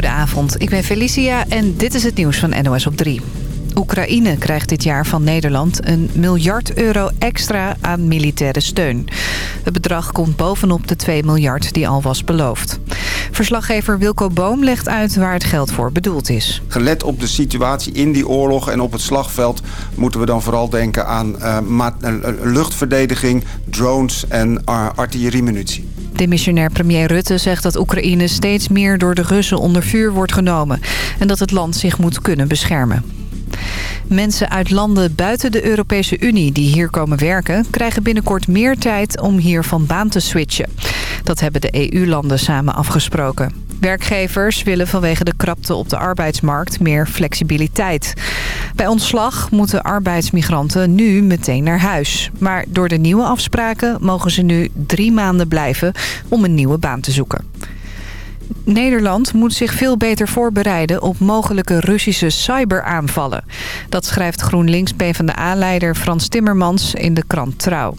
Goedenavond, ik ben Felicia en dit is het nieuws van NOS op 3. Oekraïne krijgt dit jaar van Nederland een miljard euro extra aan militaire steun. Het bedrag komt bovenop de 2 miljard die al was beloofd. Verslaggever Wilco Boom legt uit waar het geld voor bedoeld is. Gelet op de situatie in die oorlog en op het slagveld... moeten we dan vooral denken aan uh, luchtverdediging, drones en uh, artilleriemunitie. Demissionair premier Rutte zegt dat Oekraïne steeds meer door de Russen onder vuur wordt genomen... en dat het land zich moet kunnen beschermen. Mensen uit landen buiten de Europese Unie die hier komen werken... krijgen binnenkort meer tijd om hier van baan te switchen. Dat hebben de EU-landen samen afgesproken. Werkgevers willen vanwege de krapte op de arbeidsmarkt meer flexibiliteit. Bij ontslag moeten arbeidsmigranten nu meteen naar huis. Maar door de nieuwe afspraken mogen ze nu drie maanden blijven om een nieuwe baan te zoeken. Nederland moet zich veel beter voorbereiden op mogelijke Russische cyberaanvallen. Dat schrijft GroenLinks PvdA-leider Frans Timmermans in de krant Trouw.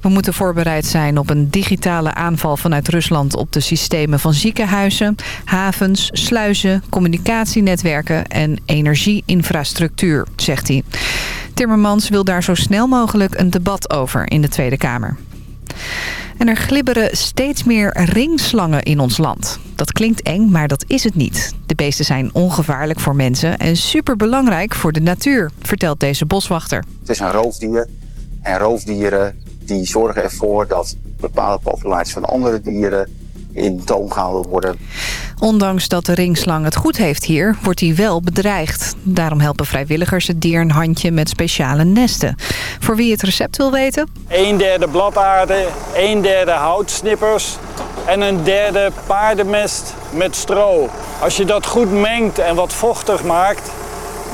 We moeten voorbereid zijn op een digitale aanval vanuit Rusland op de systemen van ziekenhuizen, havens, sluizen, communicatienetwerken en energieinfrastructuur, zegt hij. Timmermans wil daar zo snel mogelijk een debat over in de Tweede Kamer. En er glibberen steeds meer ringslangen in ons land. Dat klinkt eng, maar dat is het niet. De beesten zijn ongevaarlijk voor mensen en superbelangrijk voor de natuur, vertelt deze boswachter. Het is een roofdier en roofdieren die zorgen ervoor dat bepaalde populaties van andere dieren in toom gehouden worden. Ondanks dat de ringslang het goed heeft hier, wordt hij wel bedreigd. Daarom helpen vrijwilligers het dier een handje met speciale nesten. Voor wie het recept wil weten? Een derde bladaarde, een derde houtsnippers en een derde paardenmest met stro. Als je dat goed mengt en wat vochtig maakt,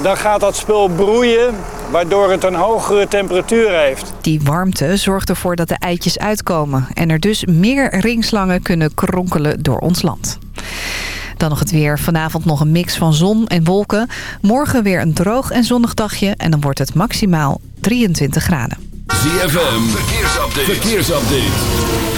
dan gaat dat spul broeien waardoor het een hogere temperatuur heeft. Die warmte zorgt ervoor dat de eitjes uitkomen... en er dus meer ringslangen kunnen kronkelen door ons land. Dan nog het weer. Vanavond nog een mix van zon en wolken. Morgen weer een droog en zonnig dagje... en dan wordt het maximaal 23 graden. ZFM, verkeersupdate. verkeersupdate.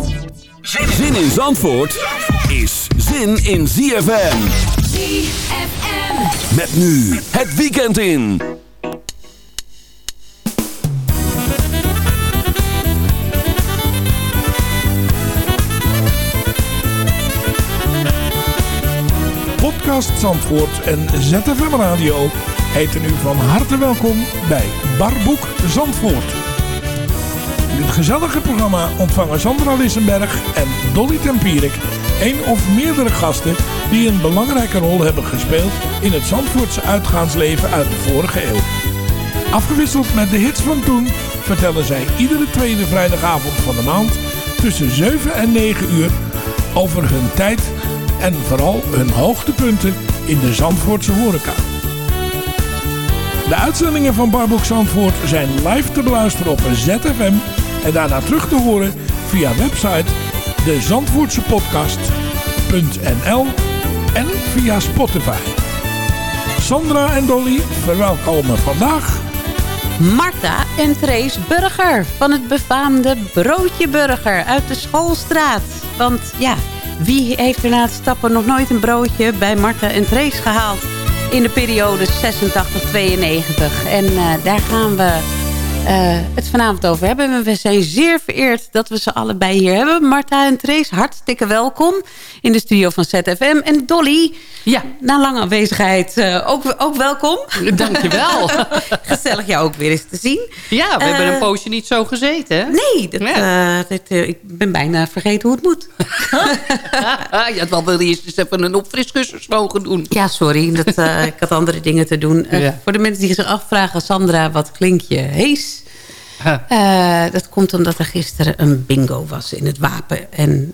Zin in Zandvoort is zin in ZFM. ZFM. Met nu het weekend in. Podcast Zandvoort en ZFM Radio heten u van harte welkom bij Barboek Zandvoort. Gezellige programma ontvangen Sandra Lissenberg en Dolly Tempierik... één of meerdere gasten die een belangrijke rol hebben gespeeld... in het Zandvoortse uitgaansleven uit de vorige eeuw. Afgewisseld met de hits van toen vertellen zij iedere tweede vrijdagavond van de maand... tussen 7 en 9 uur over hun tijd en vooral hun hoogtepunten in de Zandvoortse horeca. De uitzendingen van Barboek Zandvoort zijn live te beluisteren op ZFM en daarna terug te horen via website dezandvoortsepodcast.nl en via Spotify. Sandra en Dolly verwelkomen vandaag... Marta en Trace Burger van het befaamde Broodje Burger uit de Schoolstraat. Want ja, wie heeft er na het stappen nog nooit een broodje bij Marta en Trace gehaald? In de periode 86-92. En uh, daar gaan we eh, het vanavond over hebben. En we zijn zeer vereerd dat we ze allebei hier hebben. Marta en Trace, hartstikke welkom in de studio van ZFM. En Dolly, ja. na lange aanwezigheid uh, ook, ook welkom. Dankjewel. Gezellig jou ook weer eens te zien. Ja, we uh, hebben een poosje niet zo gezeten. Hè? Nee, dat, ja. dat, ik ben bijna vergeten hoe het moet. je had wel willen eerst eens even een opfriscursus mogen doen. Ja, sorry. Dat, ik had andere dingen te doen. Ja. Voor de mensen die zich afvragen, Sandra, wat klink je hees? Uh, dat komt omdat er gisteren een bingo was in het wapen. En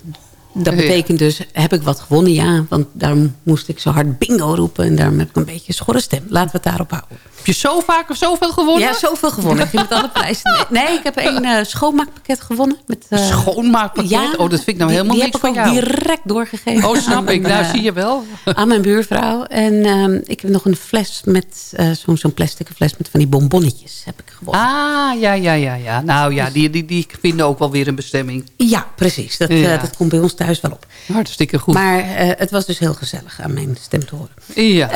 dat betekent dus, heb ik wat gewonnen? Ja, want daarom moest ik zo hard bingo roepen. En daarom heb ik een beetje een schorre stem. Laten we het daarop houden. Heb je zo vaak of zoveel gewonnen? Ja, zoveel gewonnen. Ik met alle prijzen. Nee, ik heb een uh, schoonmaakpakket gewonnen. Met, uh, schoonmaakpakket? Ja, oh, dat vind ik nou helemaal die, niks van jou. Die heb ik ook direct doorgegeven. Oh, snap ik. Nou, zie je wel. Aan mijn buurvrouw. En uh, ik heb nog een fles met, zo'n zo plastic fles met van die bonbonnetjes heb ik gewonnen. Ah, ja, ja, ja. ja. Nou ja, die, die, die vinden ook wel weer een bestemming. Ja, precies. Dat, ja. dat komt bij ons thuis wel op. Hartstikke goed. Maar het was dus heel gezellig aan mijn stem te horen. Ja.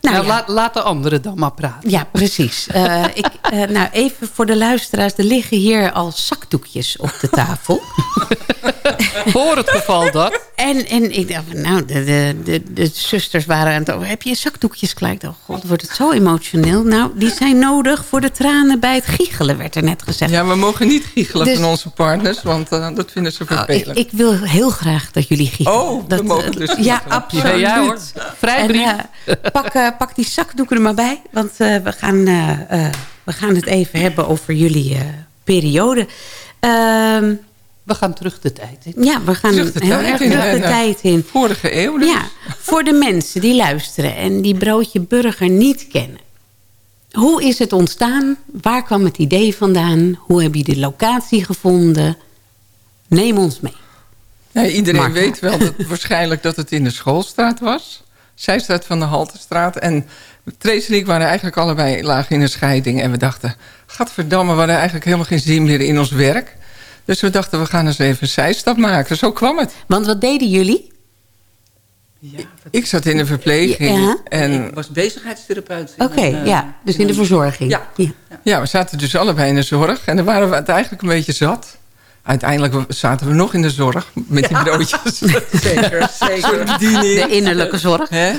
Nou, nou ja. laat, laat de anderen dan maar praten. Ja, precies. Uh, ik, uh, nou, even voor de luisteraars. Er liggen hier al zakdoekjes op de tafel. voor het geval dat. En, en ik dacht, nou, de, de, de, de zusters waren aan het over. Heb je zakdoekjes klaar? Ik dacht, god, wordt het zo emotioneel. Nou, die zijn nodig voor de tranen bij het giechelen, werd er net gezegd. Ja, we mogen niet giechelen dus, van onze partners, want uh, dat vinden ze vervelend. Oh, ik, ik, wil heel graag dat jullie giechelen. Oh, dat, we mogen dus Ja, absoluut. Ja, ja, hoor. Vrijbrief. En, pak, pak die zakdoeken er maar bij. Want uh, we, gaan, uh, we gaan het even hebben over jullie periode. Ehm, we gaan terug de tijd in. Ja, we gaan terug de heel tijd erg in, terug de tijd in. Vorige eeuw dus. Ja, voor de mensen die luisteren en die broodje burger niet kennen. Hoe is het ontstaan? Waar kwam het idee vandaan? Hoe heb je de locatie gevonden? Neem ons mee. Ja, iedereen weet wel dat, waarschijnlijk dat het in de schoolstraat was. Zijstraat van de Haltestraat. En Trace en ik waren eigenlijk allebei laag in een scheiding. En we dachten, gadverdamme, we hadden eigenlijk helemaal geen zin meer in ons werk. Dus we dachten, we gaan eens even een zijstap maken. Zo kwam het. Want wat deden jullie? Ja, ik zat in de verpleging. Ja. En ik was bezigheidstherapeut. Oké, okay, uh, ja. Dus in, in de verzorging. Ja. ja. Ja. we zaten dus allebei in de zorg. En dan waren we het eigenlijk een beetje zat. Uiteindelijk zaten we nog in de zorg met die broodjes. zeker, zeker. De innerlijke zorg. Hè?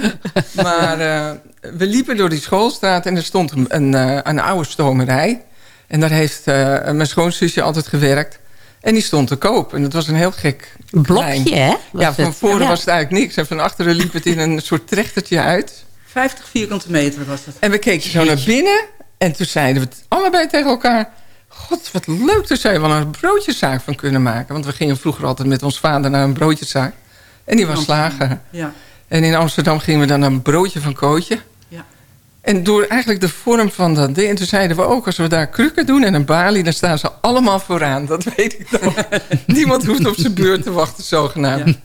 Maar uh, we liepen door die schoolstraat en er stond een, een, een oude stomerij. En daar heeft uh, mijn schoonzusje altijd gewerkt. En die stond te koop. En dat was een heel gek blokje, hè? Ja, van voren ja. was het eigenlijk niks. En van achteren liep het in een soort trechtertje uit. 50 vierkante meter was het. En we keken zo naar binnen. En toen zeiden we het allebei tegen elkaar... God, wat leuk, daar zou je wel een broodjeszaak van kunnen maken. Want we gingen vroeger altijd met ons vader naar een broodjeszaak. En die was slager. Ja. En in Amsterdam gingen we dan naar een broodje van Kootje. Ja. En door eigenlijk de vorm van dat ding... En toen zeiden we ook, als we daar krukken doen en een balie... dan staan ze allemaal vooraan, dat weet ik dan. Niemand hoeft op zijn beurt te wachten, zogenaamd.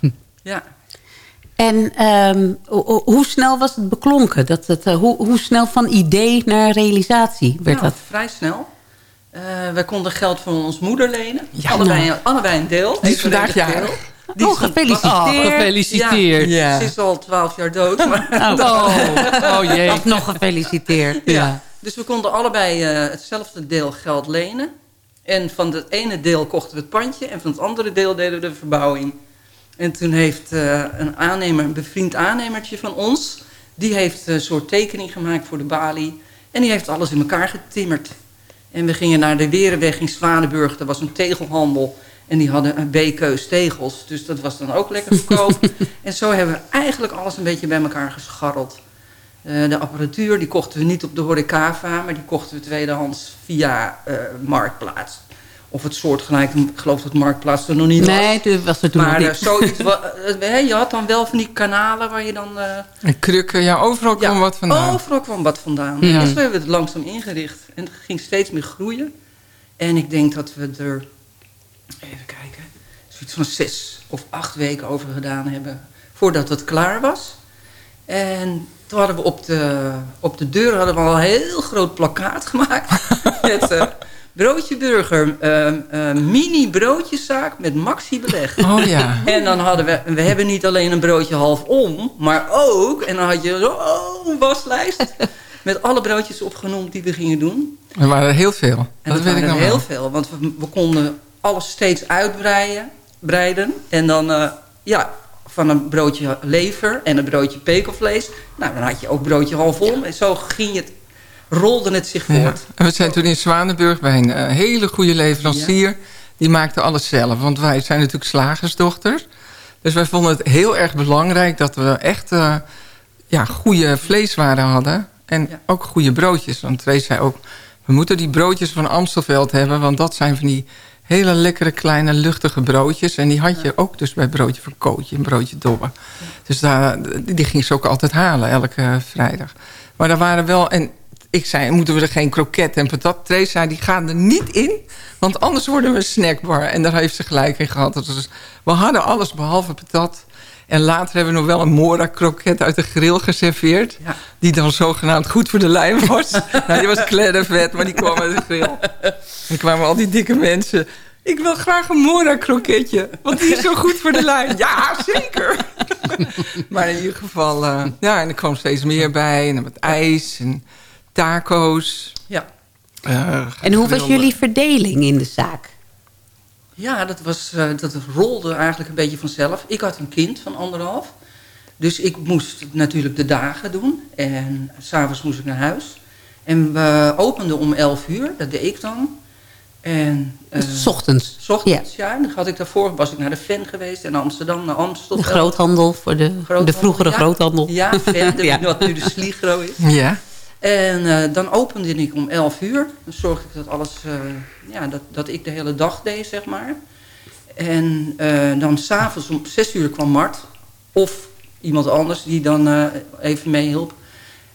Ja. ja. En um, hoe snel was het beklonken? Dat het, uh, hoe, hoe, snel van idee naar realisatie werd nou, dat? Vrij snel. Uh, wij konden geld van ons moeder lenen. Ja, allebei, nou. allebei een deel. Die is vandaag jarig. Die oh, gefeliciteerd. Oh, gefeliciteerd. Ja. Ja. Ze is al twaalf jaar dood. Maar oh. oh, oh jee. Of nog gefeliciteerd. Ja. ja. Dus we konden allebei uh, hetzelfde deel geld lenen. En van het ene deel kochten we het pandje. En van het andere deel deden we de verbouwing. En toen heeft uh, een aannemer, een bevriend aannemertje van ons... die heeft een soort tekening gemaakt voor de balie. En die heeft alles in elkaar getimmerd. En we gingen naar de Werenweg in Zwanenburg. Er was een tegelhandel. En die hadden een B-keus tegels. Dus dat was dan ook lekker goedkoop. en zo hebben we eigenlijk alles een beetje bij elkaar gescharreld. Uh, de apparatuur die kochten we niet op de Horecava... maar die kochten we tweedehands via uh, Marktplaats. Of het soortgelijk, ik geloof dat Marktplaats er nog niet was. Nee, toen was er toen maar, nog niet. zoiets, je had dan wel van die kanalen waar je dan... Uh, en krukken, ja, overal kwam ja, wat vandaan. overal kwam wat vandaan. Ja. Dus we hebben het langzaam ingericht. En het ging steeds meer groeien. En ik denk dat we er, even kijken, zoiets van zes of acht weken over gedaan hebben... voordat het klaar was. En toen hadden we op de, op de deur hadden we al een heel groot plakkaat gemaakt... met... Uh, Broodje Burger, uh, uh, mini broodjeszaak met maxi beleg. Oh ja. En dan hadden we, we hebben niet alleen een broodje half om, maar ook, en dan had je zo oh, een waslijst met alle broodjes opgenoemd die we gingen doen. Er waren er heel veel. En dat dat weet ik er heel wel. veel, want we, we konden alles steeds uitbreiden. Breiden. En dan, eh, ja, van een broodje lever en een broodje pekelvlees. Nou, dan had je ook broodje halfom. En zo ging het, rolde het zich Ja. voort. En we zijn toen in Zwanenburg bij een eh, hele goede leverancier. Die maakte alles zelf. Want wij zijn natuurlijk slagersdochters. Dus wij vonden het heel erg belangrijk dat we echt eh, ja, goede vleeswaren hadden. En ook goede broodjes. Want Trace zei ook, we moeten die broodjes van Amstelveld hebben. Want dat zijn van die hele lekkere kleine luchtige broodjes. En die had je ook dus bij broodje van Kootje en broodje Dobbe. Dus daar, die ging ze ook altijd halen elke vrijdag. Maar daar waren wel... En ik zei, moeten we er geen kroket en patat? Trace zei, die gaan er niet in. Want anders worden we een snackbar. En daar heeft ze gelijk in gehad. Dus we hadden alles behalve patat. En later hebben we nog wel een mora kroket uit de grill geserveerd. Die dan zogenaamd goed voor de lijn was. nou, die was kleddervet, maar die kwam uit de grill. En kwamen al die dikke mensen. Ik wil graag een mora kroketje. Want die is zo goed voor de lijn. Ja, zeker. maar in ieder geval, eh, ja, en er kwam steeds meer bij. En wat ijs en taco's. Ja. Eh, En hoe was jullie verdeling in de zaak? Ja, dat, was, eh, dat rolde eigenlijk een beetje vanzelf. Ik had een kind van anderhalf. Dus ik moest natuurlijk de dagen doen. En s'avonds moest ik naar huis. En we openden om 11 uur. Dat deed ik dan. En, eh, S ochtends? S ochtends, ja. Dan had ik daarvoor was ik naar de Ven geweest. En naar Amsterdam, naar Amstel. De groothandel, voor de, de vroegere ja. groothandel. Ja, Ven, Ja. wat nu de Sligro is. Ja. En eh, dan opende ik om 11 uur. Dan zorgde ik dat alles, eh, ja, dat, dat ik de hele dag deed, zeg maar. En eh, dan s'avonds om 6 uur kwam Mart. Of iemand anders die dan even meehielp.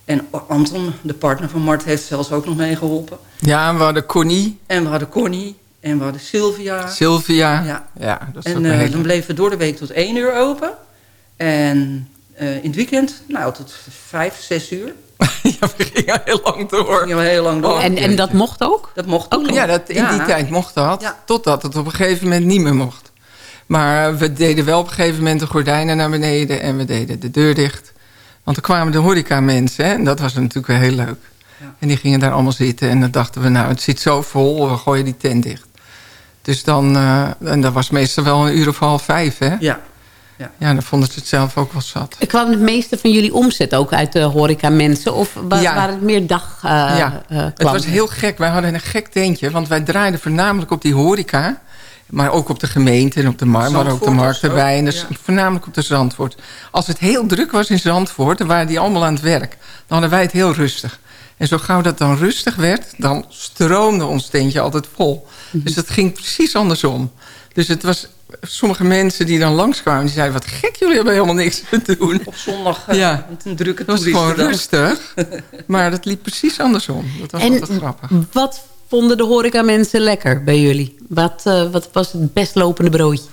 En Anton, de partner van Mart, heeft zelfs ook nog meegeholpen. Ja, en we hadden Connie, En we hadden Connie. En we hadden Sylvia. Sylvia. Ja. Ja, dat is En hele... dan bleven we door de week tot 1 uur open. En in het weekend, nou, tot 5, 6 uur. ja, we gingen heel lang door. Heel lang door. En, en dat mocht ook? Dat mocht ook. Ja, dat, in Ja. die tijd mocht dat. Ja. Totdat het op een gegeven moment niet meer mocht. Maar we deden wel op een gegeven moment de gordijnen naar beneden... en we deden de deur dicht. Want er kwamen de horeca-mensen hè, en dat was natuurlijk wel heel leuk. En die gingen daar allemaal zitten en dan dachten we... nou, het zit zo vol, we gooien die tent dicht. Dus dan... eh, en dat was meestal wel een uur of half vijf, hè? Ja. Ja, ja dan vonden ze het zelf ook wel zat. Kwam het meeste van jullie omzet ook uit de horeca mensen? Of wa- Ja. waren het meer dag eh, ja, eh, het was heel gek. Wij hadden een gek tentje, want wij draaiden voornamelijk op die horeca. Maar ook op de gemeente en op de markt, maar ook de markt erbij. En dus ja. voornamelijk op de Zandvoort. Als het heel druk was in Zandvoort, dan waren die allemaal aan het werk. Dan hadden wij het heel rustig. En zo gauw dat dan rustig werd, dan stroomde ons tentje altijd vol. Mhm. Dus het ging precies andersom. Dus het was sommige mensen die dan langskwamen, die zeiden... wat gek, jullie hebben helemaal niks te doen. Op zondag eh, Ja. met een drukke Het was gewoon rustig. Maar dat liep precies andersom. Dat was En altijd grappig. wat vonden de horeca mensen lekker bij jullie? Wat, eh, wat was het best lopende broodje?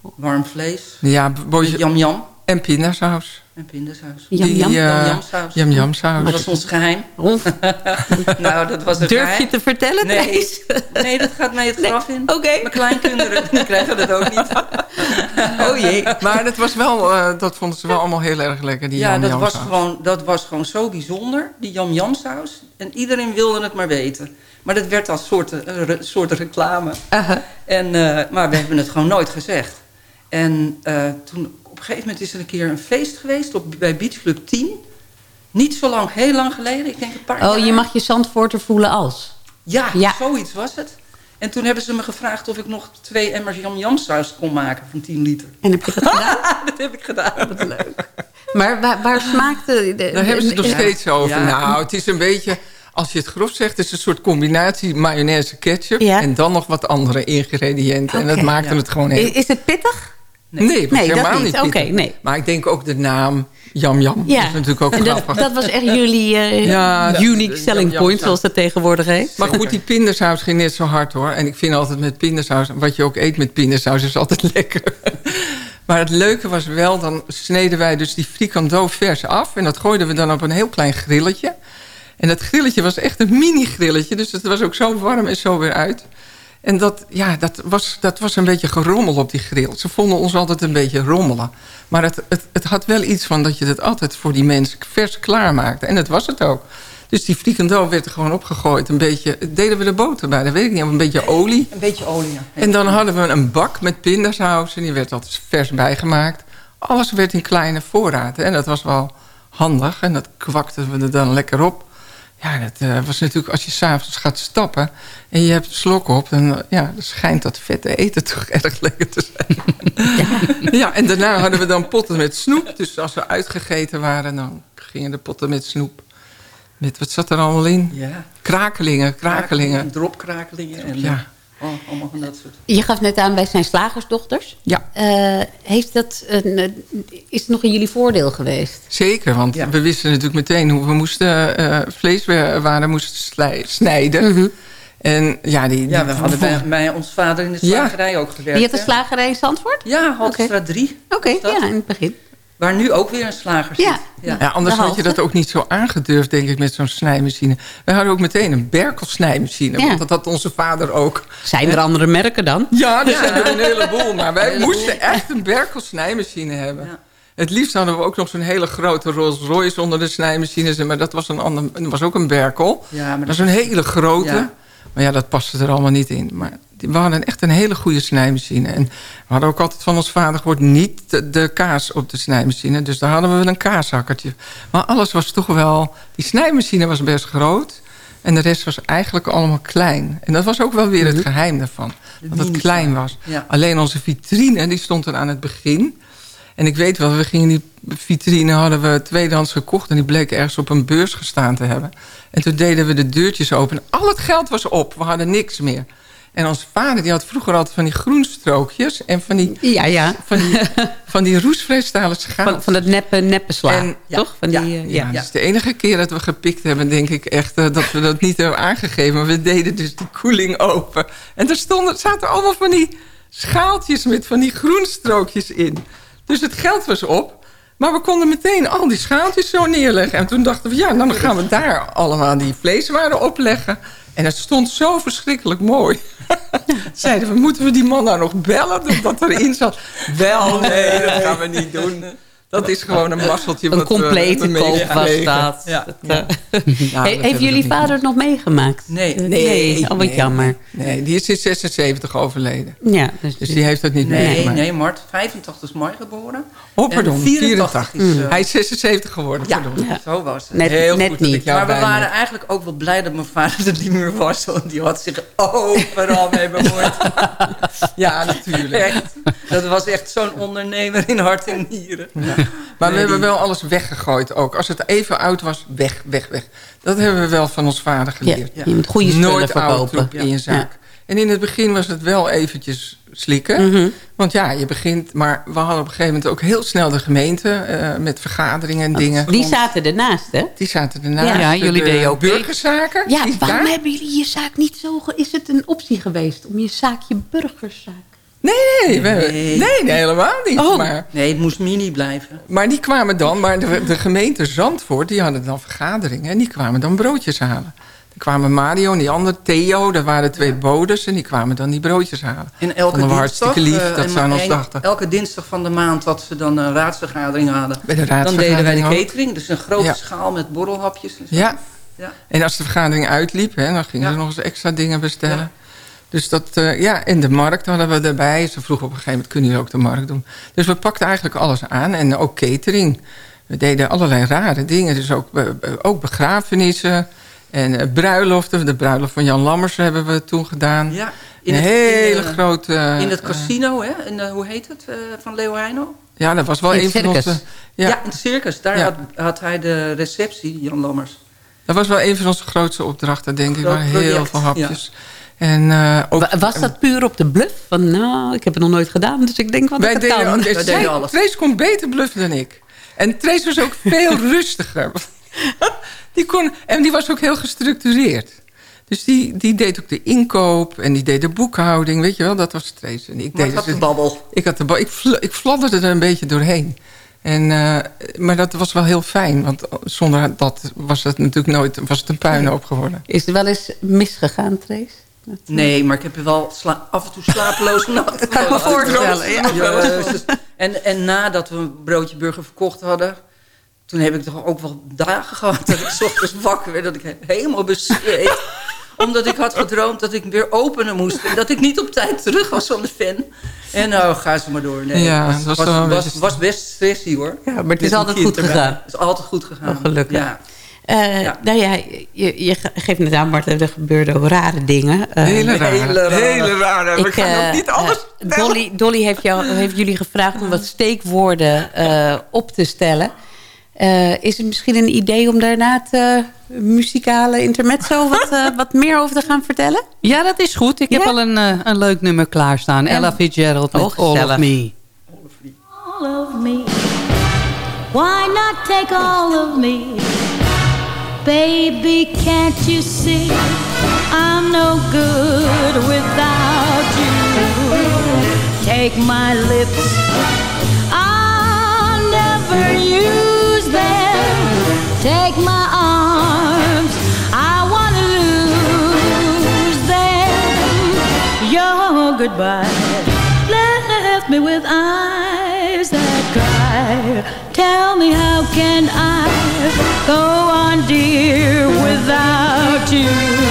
Warm vlees. Ja, broodje Jam jam. En pindasaus. En pindasaus. Jam Die, jam? eh, Jam jamsaus. Jam jamsaus. Dat was ons geheim. nou, dat was een Durf geheim. je te vertellen, Nee, nee, dat gaat mee het graf in. Oké. Mijn kleinkinderen die krijgen dat ook niet. Oh jee. Maar dat was wel, eh, dat vonden ze wel allemaal heel erg lekker, die Ja, jam dat was, gewoon, dat was gewoon zo bijzonder, die Jam Jam saus. En iedereen wilde het maar weten. Maar dat werd als soort, een re- soort reclame. En, eh, maar we hebben het gewoon nooit gezegd. En eh, toen, een gegeven moment is er een keer een feest geweest op, bij Beach Club 10. Niet zo lang, heel lang geleden. Ik denk een paar Oh, jaar. je mag je Zandvoorter voelen als? Ja, Ja. zoiets was het. En toen hebben ze me gevraagd of ik nog twee emmers Jam Jam saus kon maken van 10 liter. En heb je dat gedaan? dat heb ik gedaan. Wat leuk. Maar waar, waar smaakte... De, Daar hebben ze het nog Ja. steeds over. Ja. Nou, het is een beetje... Als je het grof zegt, het is een soort combinatie mayonaise ketchup... Ja. en dan nog wat andere ingrediënten. en dat maakte Ja. het gewoon heel... Is, is het pittig? Nee, dat helemaal niet. niet. Oké, nee. Maar ik denk ook de naam Jam Jam. Ja. Dat is natuurlijk ook En dat, grappig. dat was echt jullie eh, Ja, unique dat- selling point, zoals dat tegenwoordig heet. Maar goed, die pindasaus ging net zo hard hoor. En ik vind altijd met pindasaus... wat je ook eet met pindasaus is altijd lekker. Maar het leuke was wel... dan sneden wij dus die frikando vers af... en dat gooiden we dan op een heel klein grilletje. En dat grilletje was echt een mini-grilletje... dus het was ook zo warm en zo weer uit. En dat, ja, dat, was, dat was een beetje gerommel op die grill. Ze vonden ons altijd een beetje rommelen. Maar het, het, het had wel iets van dat je het altijd voor die mensen vers klaarmaakte. En dat was het ook. Dus die frikandel werd er gewoon opgegooid. Een beetje, deden we de boter bij, dat weet ik niet. Of een beetje olie. Een beetje olie, ja. En dan hadden we een bak met pindasaus. En die werd altijd vers bijgemaakt. Alles werd in kleine voorraad. En dat was wel handig. En dat kwakten we er dan lekker op. Ja, dat uh, was natuurlijk als je s'avonds gaat stappen... en je hebt een slok op... dan, ja, dan schijnt dat vette eten toch erg lekker te zijn. Ja. ja, en daarna hadden we dan potten met snoep. Dus als we uitgegeten waren... dan gingen de potten met snoep. Met, wat zat er allemaal in? Ja. Krakelingen, krakelingen. Dropkrakelingen. En, ja. Oh, allemaal van dat soort. Je gaf net aan, wij zijn slagersdochters. Ja. Uh, heeft dat een, is het nog in jullie voordeel geweest? Zeker, want ja. we wisten natuurlijk meteen hoe we moesten uh, vleeswaren moesten snijden. Mm -hmm. En ja, die, die ja, we hadden bij, bij ons vader in de slagerij ja. ook gewerkt. Die had de slagerij in Zandvoort? Ja, Haltestraat 3. Oké, okay, ja, in het begin. Waar nu ook weer een slager zit. Ja, ja. ja anders had je dat ook niet zo aangedurfd, denk ik, met zo'n snijmachine. We hadden ook meteen een Berkel snijmachine. Ja. Want dat had onze vader ook. Zijn er andere merken dan? Ja, er zijn er een heleboel. Maar wij moesten echt een Berkel snijmachine hebben. Ja. Het liefst hadden we ook nog zo'n hele grote Rolls Royce onder de snijmachines. Maar dat was, een ander, was ook een Berkel. Ja, maar dat was een hele grote. Maar ja, dat paste er allemaal niet in. Maar we hadden echt een hele goede snijmachine. En we hadden ook altijd van ons vader gehoord... niet de, de kaas op de snijmachine. Dus daar hadden we een kaashakkertje. Maar alles was toch wel... Die snijmachine was best groot. En de rest was eigenlijk allemaal klein. En dat was ook wel weer het geheim daarvan. Dat het klein was. Ja. Alleen onze vitrine, die stond er aan het begin. En ik weet wel, we gingen die vitrine hadden we tweedehands gekocht... en die bleken ergens op een beurs gestaan te hebben. En toen deden we de deurtjes open. Al het geld was op, we hadden niks meer. En onze vader die had vroeger altijd van die groenstrookjes... en van die, ja, ja. Van die, van die roestvleesstalen schaal. Van, van het neppe, neppe sla, en, toch? Van ja, die, uh, ja. ja. Dat is de enige keer dat we gepikt hebben, denk ik echt... Uh, dat we dat niet hebben aangegeven. Maar we deden dus die koeling open. En er stonden, zaten allemaal van die schaaltjes met van die groenstrookjes in. Dus het geld was op... Maar we konden meteen al die schaaltjes zo neerleggen. En toen dachten we, ja, dan gaan we daar allemaal die vleeswaren opleggen. En het stond zo verschrikkelijk mooi. Zeiden we, moeten we die man nou nog bellen? Dat erin zat. Wel, nee, dat gaan we niet doen. Dat is gewoon een masseltje. Een complete koop was dat. Ja. dat ja. He, heeft jullie vader het nog meegemaakt? Nee. Nee, nee oh, wat jammer. Nee, die is in 76 overleden. Ja, dus, dus die heeft dat niet nee, meegemaakt. Nee, Mart, 85 is mooi geboren. Oh, pardon, 84. 84 is, uh, Hij is 76 geworden, ja, zo was het. Net, Heel net goed niet. Maar we waren eigenlijk ook wel blij dat mijn vader er niet meer was. Want die had zich overal mee bemoeid. ja, natuurlijk. Echt. Dat was echt zo'n ondernemer in hart en nieren. Ja. Maar nee, we hebben wel alles weggegooid ook. Als het even oud was, weg, weg, weg. Dat hebben we wel van ons vader geleerd. Ja, je moet goede spullen Nooit verkopen. in je zaak. En in het begin was het wel eventjes slikken. Mm -hmm. Want ja, je begint... Maar we hadden op een gegeven moment ook heel snel de gemeente... Uh, met vergaderingen en dingen. Die zaten ernaast, hè? Die zaten ernaast. Ja, jullie deden ook burgerzaken. Ja, waarom hebben jullie je zaak niet zo... Is het een optie geweest om je zaakje burgerszaak... Nee, nee, nee, nee, nee, helemaal niet. Oh. Maar, nee, het moest mini blijven. Maar die kwamen dan, maar de, de gemeente Zandvoort, die hadden dan vergaderingen en die kwamen dan broodjes halen. Die kwamen Mario en die andere, Theo, dat waren twee ja. bodes en die kwamen dan die broodjes halen. En elke dinsdag, hartstikke lief uh, dat ze aan ons dachten. Elke dinsdag van de maand dat ze dan een raadsvergadering hadden. Bij de dan deden wij de catering, dus een grote ja. schaal met borrelhapjes. En zo. Ja. ja. En als de vergadering uitliep, hè, dan gingen ze nog eens extra dingen bestellen. Dus dat, uh, ja, en de markt hadden we erbij. Ze vroegen op een gegeven moment, kunnen jullie ook de markt doen? Dus we pakten eigenlijk alles aan. En ook catering. We deden allerlei rare dingen. Dus ook, uh, ook begrafenissen en uh, bruiloften. De bruiloft van Jan Lammers hebben we toen gedaan. Ja, in een het, hele in, grote... in het casino, hè? In, hoe heet het? van Leo Heino? Ja, dat was wel in een van onze... Ja. ja, in het circus. Daar ja. had, had hij de receptie, Jan Lammers. Dat was wel een van onze grootste opdrachten, denk ik. Waar heel veel hapjes... Ja. En, uh, ook, was dat puur op de bluff? Van nou, ik heb het nog nooit gedaan, dus ik denk wat wij ik deden, kan. Wij deden alles. Trace kon beter bluffen dan ik. En Trace was ook veel rustiger. die kon, en die was ook heel gestructureerd. Dus die, die deed ook de inkoop en die deed de boekhouding. Weet je wel, dat was Trace. En ik maar deed had dus, de babbel. Ik, had de babbel. Ik, fl ik fladderde er een beetje doorheen. En, uh, maar dat was wel heel fijn. Want zonder dat was het natuurlijk nooit was het een puinhoop geworden. Is er wel eens misgegaan, Trace? Nee, maar ik heb je wel af en toe slapeloze nachten. kan ik me voorstellen. Ja. Ja, en, en nadat we een broodje burger verkocht hadden... toen heb ik toch ook wel dagen gehad dat ik 's ochtends wakker werd. Dat ik helemaal bezweet. Omdat ik had gedroomd dat ik weer openen moest. En dat ik niet op tijd terug was van de fan. En nou, ga ze maar door. Nee, Ja, was, was was, best stressie hoor. Ja, maar het is altijd goed erbij. gegaan. Het is altijd goed gegaan. Oh, gelukkig. Ja. Eh, Nou ja, je, je geeft net aan, Marten, er gebeurden ook rare dingen. Eh, Hele rare. Hele rare. Hele rare. We ik, gaan eh, ook niet alles. Dolly, Dolly heeft, jou, heeft jullie gevraagd om wat steekwoorden eh, op te stellen. Eh, is het misschien een idee om daarna het muzikale intermezzo wat, wat meer over te gaan vertellen? Ja, dat is goed. Ik heb al een, een leuk nummer klaarstaan. En- Ella Fitzgerald met Oh, All of. Me. all of me. Why not take all of me? Baby, can't you see? I'm no good without you. Take my lips, I'll never use them. Take my arms, I wanna lose them. Your goodbye left me with eyes that cry. Tell me how can I without you?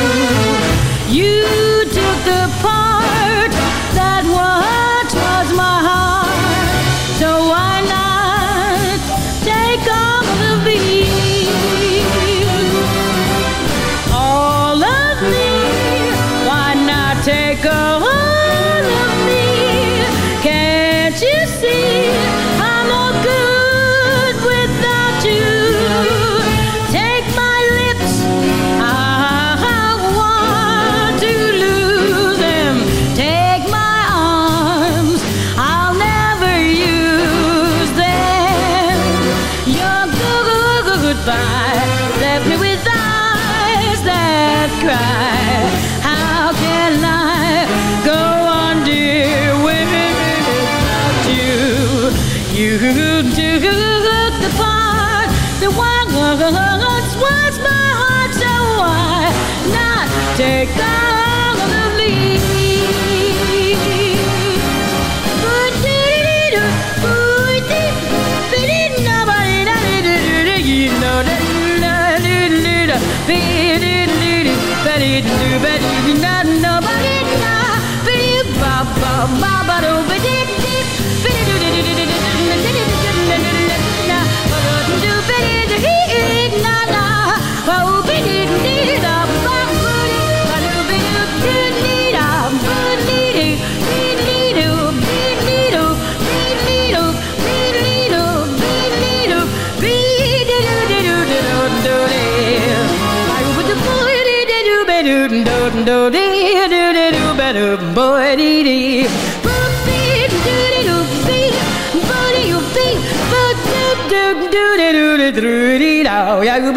Come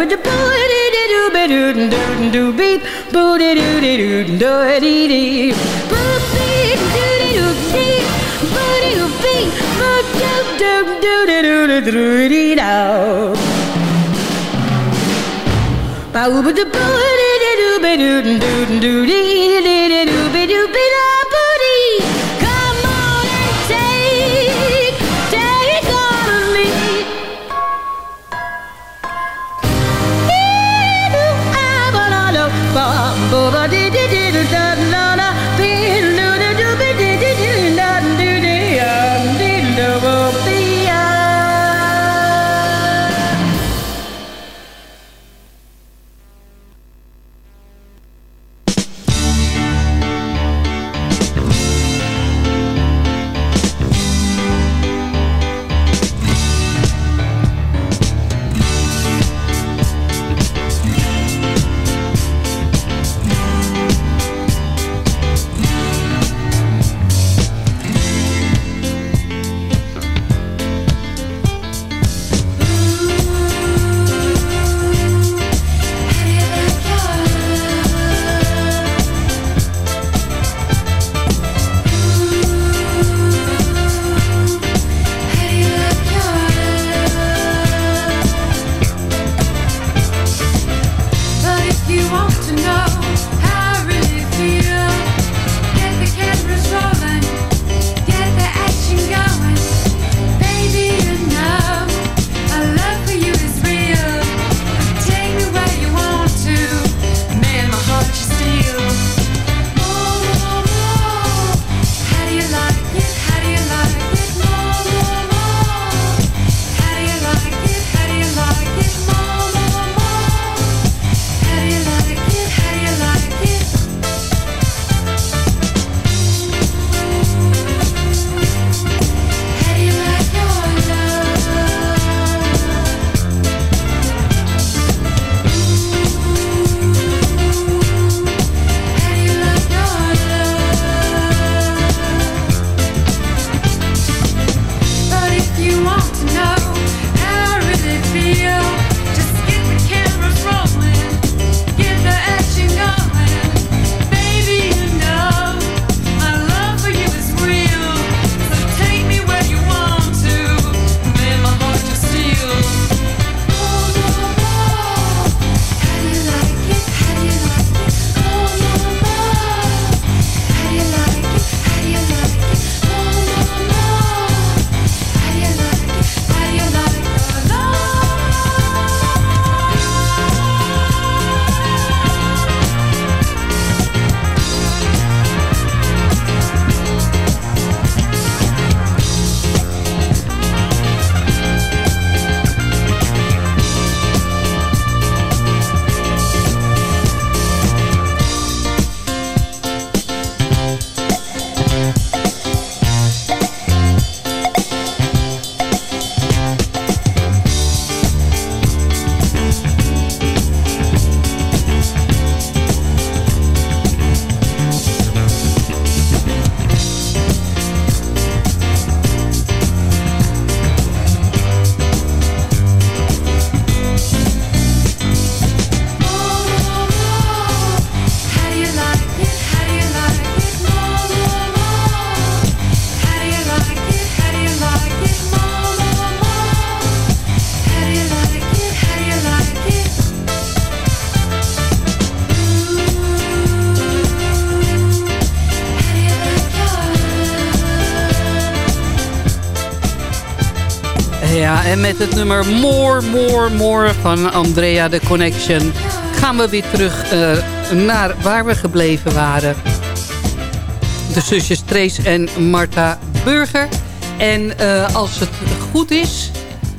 met het nummer More, More, More van Andrea The Connection... gaan we weer terug eh, naar waar we gebleven waren. De zusjes Trace en Marta Burger. En eh, als het goed is,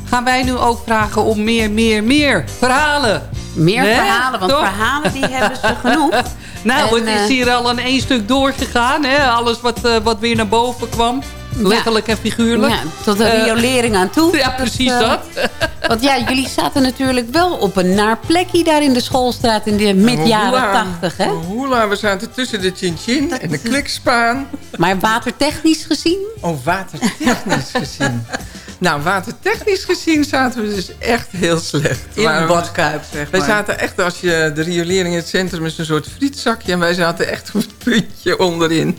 gaan wij nu ook vragen om meer, meer, meer verhalen. Meer verhalen, want Toch? verhalen die hebben ze genoeg. Nou, En, het is eh, hier al een één stuk doorgegaan. Hè? Alles wat, wat weer naar boven kwam. Letterlijk en figuurlijk. Ja, tot de Eh, riolering aan toe. Ja, precies eh, dat. Want ja, jullie zaten natuurlijk wel op een naar plekje daar in de schoolstraat in de mid-jaren. 80, hè? Hoela, we zaten tussen de chin-chin en de klikspaan. Maar watertechnisch gezien? Oh, watertechnisch gezien. Nou, watertechnisch gezien zaten we dus echt heel slecht. In een badkuip, zeg Wij maar. zaten echt, als je de riolering in het centrum is een soort frietzakje... en wij zaten echt op het puntje onderin.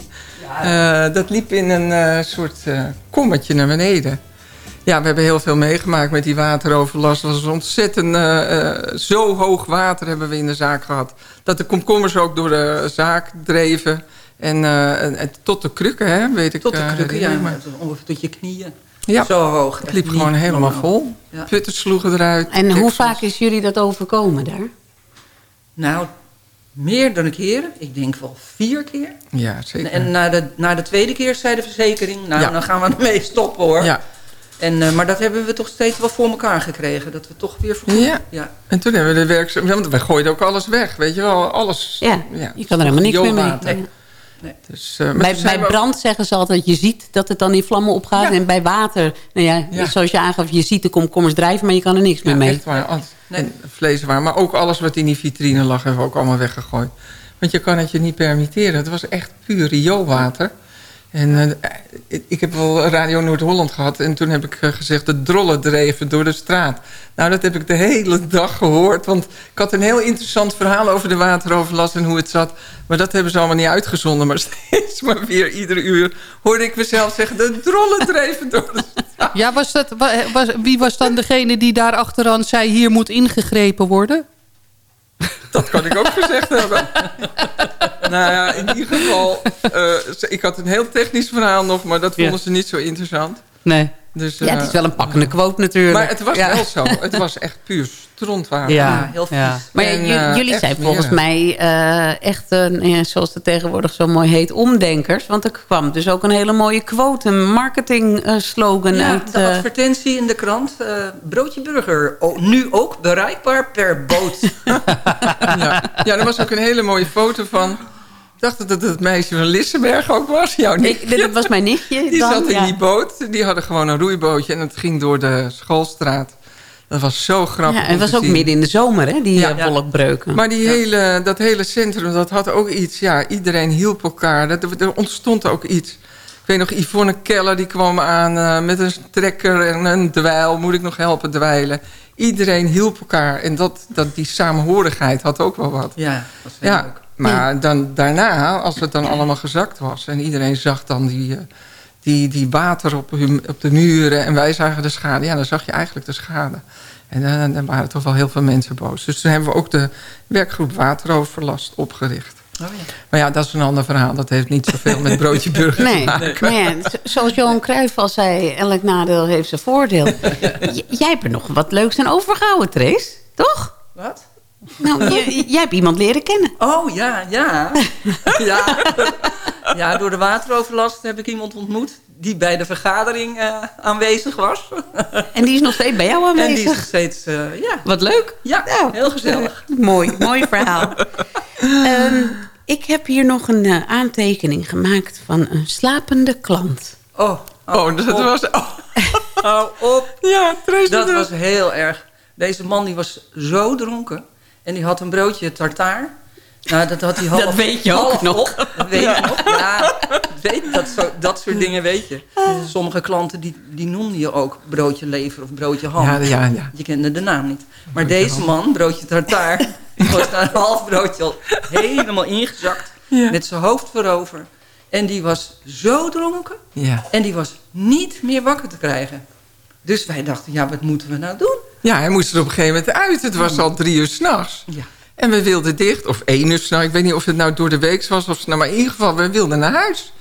Eh, dat liep in een eh, soort eh, kommetje naar beneden. Ja, we hebben heel veel meegemaakt met die wateroverlast. Het was ontzettend... eh, eh, zo hoog water hebben we in de zaak gehad... dat de komkommers ook door de zaak dreven... En, eh, en- en tot de krukken, hè, weet ik. Tot de krukken, ja. me. Ongeveer tot je knieën. Ja. Zo hoog. Het liep gewoon helemaal normaal. vol. Ja. Putten sloegen eruit. En hoe vaak is jullie dat overkomen daar? Nou, meer dan een keer. Ik denk wel vier keer. Ja, zeker. En na de, na de tweede keer zei de verzekering... nou, Ja. dan gaan we ermee stoppen, hoor. Ja. En, eh, maar dat hebben we toch steeds wel voor elkaar gekregen. Dat we toch weer. Ja. ja. En toen hebben we de werkzaam... ja, Want wij gooiden ook alles weg, weet je wel. Alles. Ja, je kan er helemaal niks meer mee. Rioolwater. Nee. Dus, eh, Bij, ook- brand zeggen ze altijd, je ziet dat het dan in vlammen opgaat. En bij water, nou ja, Ja. zoals je aangaf, je ziet de komkommers drijven, maar je kan er niks meer mee. echt waar. Alles. En vlees waar. Maar ook alles wat in die vitrine lag, hebben we ook allemaal weggegooid. Want je kan het je niet permitteren. Het was echt puur rioolwater. En eh, ik- heb wel Radio Noord-Holland gehad. En toen heb ik eh, gezegd, de drollen dreven door de straat. Nou, dat heb ik de hele dag gehoord. Want ik had een heel interessant verhaal over de wateroverlast en hoe het zat. Maar dat hebben ze allemaal niet uitgezonden. Maar steeds maar weer, iedere uur, hoorde ik mezelf zeggen... de drollen dreven door de straat. Ja, was dat, wa- was, wie was dan degene die daar achteraan zei... hier moet ingegrepen worden? Dat kan ik ook gezegd hebben. nou ja, in ieder geval... eh, ik had een heel technisch verhaal nog... maar dat vonden Ja. ze niet zo interessant. Nee. Dus, Ja, het eh, is wel een pakkende quote natuurlijk. Maar het was Ja. wel zo. Het was echt puur strontwater. Ja, heel vies. ja. Maar En, eh, jullie zijn volgens mij eh, echt, een, ja, zoals het tegenwoordig zo mooi heet, omdenkers. Want er kwam dus ook een hele mooie quote, een marketing eh, slogan Ja, uit... de eh, advertentie in de krant. eh, broodje burger. Oh, nu ook bereikbaar per boot. ja. ja, er was ook een hele mooie foto van... Ik dacht dat het het meisje van Lissenberg ook was. Jouw nichtje. dat was mijn nichtje Die dan, zat in ja. die boot. Die hadden gewoon een roeibootje. En het ging door de schoolstraat. Dat was zo grappig ja, het om was ook zien. midden in de zomer, hè, die Ja. ja. wolkbreuken. Maar die hele, dat hele centrum, dat had ook iets. Ja, iedereen hielp elkaar. Dat, er ontstond ook iets. Ik weet nog, Yvonne Keller die kwam aan eh, met een trekker en een dweil. Moet ik nog helpen dweilen? Iedereen hielp elkaar. En dat, dat, die samenhorigheid had ook wel wat. Ja, dat was heel Ja, leuk. Maar dan, daarna, als het dan allemaal gezakt was... en iedereen zag dan die, eh, die, die water op, hun- op de muren... en wij zagen de schade, ja, dan zag je eigenlijk de schade. En dan, dan waren toch wel heel veel mensen boos. Dus toen hebben we ook de werkgroep wateroverlast opgericht. Oh, ja. Maar ja, dat is een ander verhaal. Dat heeft niet zoveel met broodje burger Nee, te maken. ja, zo- zoals Johan Cruijff al zei, elk nadeel heeft zijn voordeel. J- jij hebt er nog wat leuks aan overgehouden, Trace. Toch? Wat? Nou, jij hebt iemand leren kennen. Oh, ja, ja. ja. Ja, door de wateroverlast heb ik iemand ontmoet... die bij de vergadering eh, aanwezig was. En die is nog steeds bij jou aanwezig. En die is nog steeds, eh, ja. Wat leuk. Ja, heel gezellig. Mooi, mooi verhaal. Ehm, ik heb hier nog een eh, aantekening gemaakt van een slapende klant. Oh, Oh, dat op. was... Oh, Hou op. ja, Dat was heel erg. Deze man die was zo dronken. En die had een broodje tartaar. Nou, dat had hij half Dat weet je ook nog. op. Dat weet je nog. Ja, weet, dat, zo, dat soort dingen weet je. Sommige klanten die, die noemden je ook broodje lever of broodje ham. Ja, ja, ja. Je kende de naam niet. Maar deze man, broodje tartaar, die was na een half broodje al helemaal ingezakt. Ja. Met zijn hoofd voorover. En die was zo dronken. Ja. En die was niet meer wakker te krijgen. Dus wij dachten, ja, wat moeten we nou doen? Ja, hij moest er op een gegeven moment uit. Het was al drie uur s'nachts. Ja. En we wilden dicht, of één uur s'nachts. Ik weet niet of het nou door de week was of... Nou, maar in ieder geval, we wilden naar huis.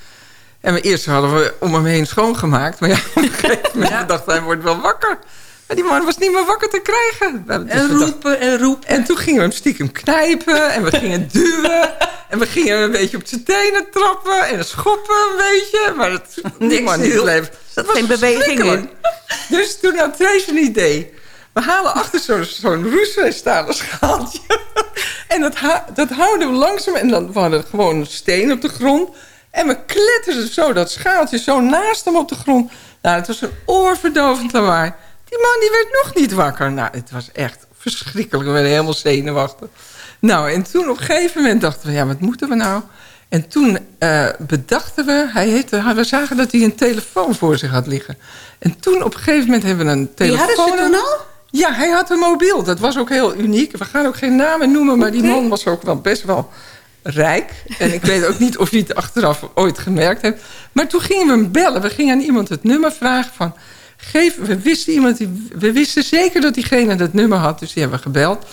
En we eerst hadden we om hem heen schoongemaakt. Maar ja, op een gegeven moment dacht hij, wordt wel wakker. Maar die man was niet meer wakker te krijgen. Dus En roepen en roepen. En toen gingen we hem stiekem knijpen. En we gingen duwen. En we gingen hem een beetje op zijn tenen trappen. En schoppen een beetje. Maar het, die Niks man bleef... Er zat geen beweging verschrikkelijk. Dus toen had Trace een idee. We halen achter zo'n roestvleesstalen schaaltje. En dat, dat houden we langzaam. En dan hadden we gewoon een steen op de grond. En we kletterden zo dat schaaltje zo naast hem op de grond. Nou, het was een oorverdovend lawaai. Die man die werd nog niet wakker. Nou, het was echt verschrikkelijk. We werden helemaal zenuwachtig. Nou, en toen op een gegeven moment dachten we... ja, wat moeten we nou? En toen eh, bedachten we... Hij heette, we zagen dat hij een telefoon voor zich had liggen. En toen op een gegeven moment hebben we een Die telefoon... hadden ze toen al? Ja, hij had een mobiel. Dat was ook heel uniek. We gaan ook geen namen noemen, maar die man was ook wel best wel rijk. En ik weet ook niet of hij het achteraf ooit gemerkt heeft. Maar toen gingen we hem bellen. We gingen aan iemand het nummer vragen van... Geef, we, wisten iemand die, we wisten zeker dat diegene dat nummer had, dus die hebben we gebeld.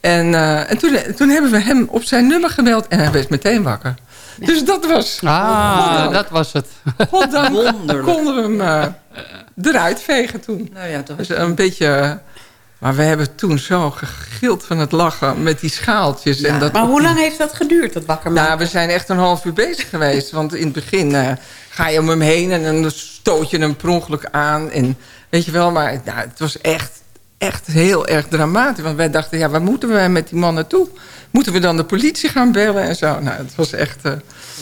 En, eh, en toen, toen hebben we hem op zijn nummer gebeld en hij werd meteen wakker. Dus dat was... Ah, Goddank. dat was het. Goddank Wonderlijk. konden we hem eh, eruit vegen toen. Nou ja, dat Dus een beetje... Maar we hebben toen zo gegild van het lachen met die schaaltjes. en dat Maar hoe lang heeft dat geduurd, dat wakker maken? Nou, we zijn echt een half uur bezig geweest. Want in het begin eh, ga je om hem heen en dan stoot je hem per ongeluk aan. En weet je wel, maar nou, het was echt, echt heel erg dramatisch. Want wij dachten, ja, waar moeten we met die man naartoe? Moeten we dan de politie gaan bellen en zo? Nou, het was echt... eh,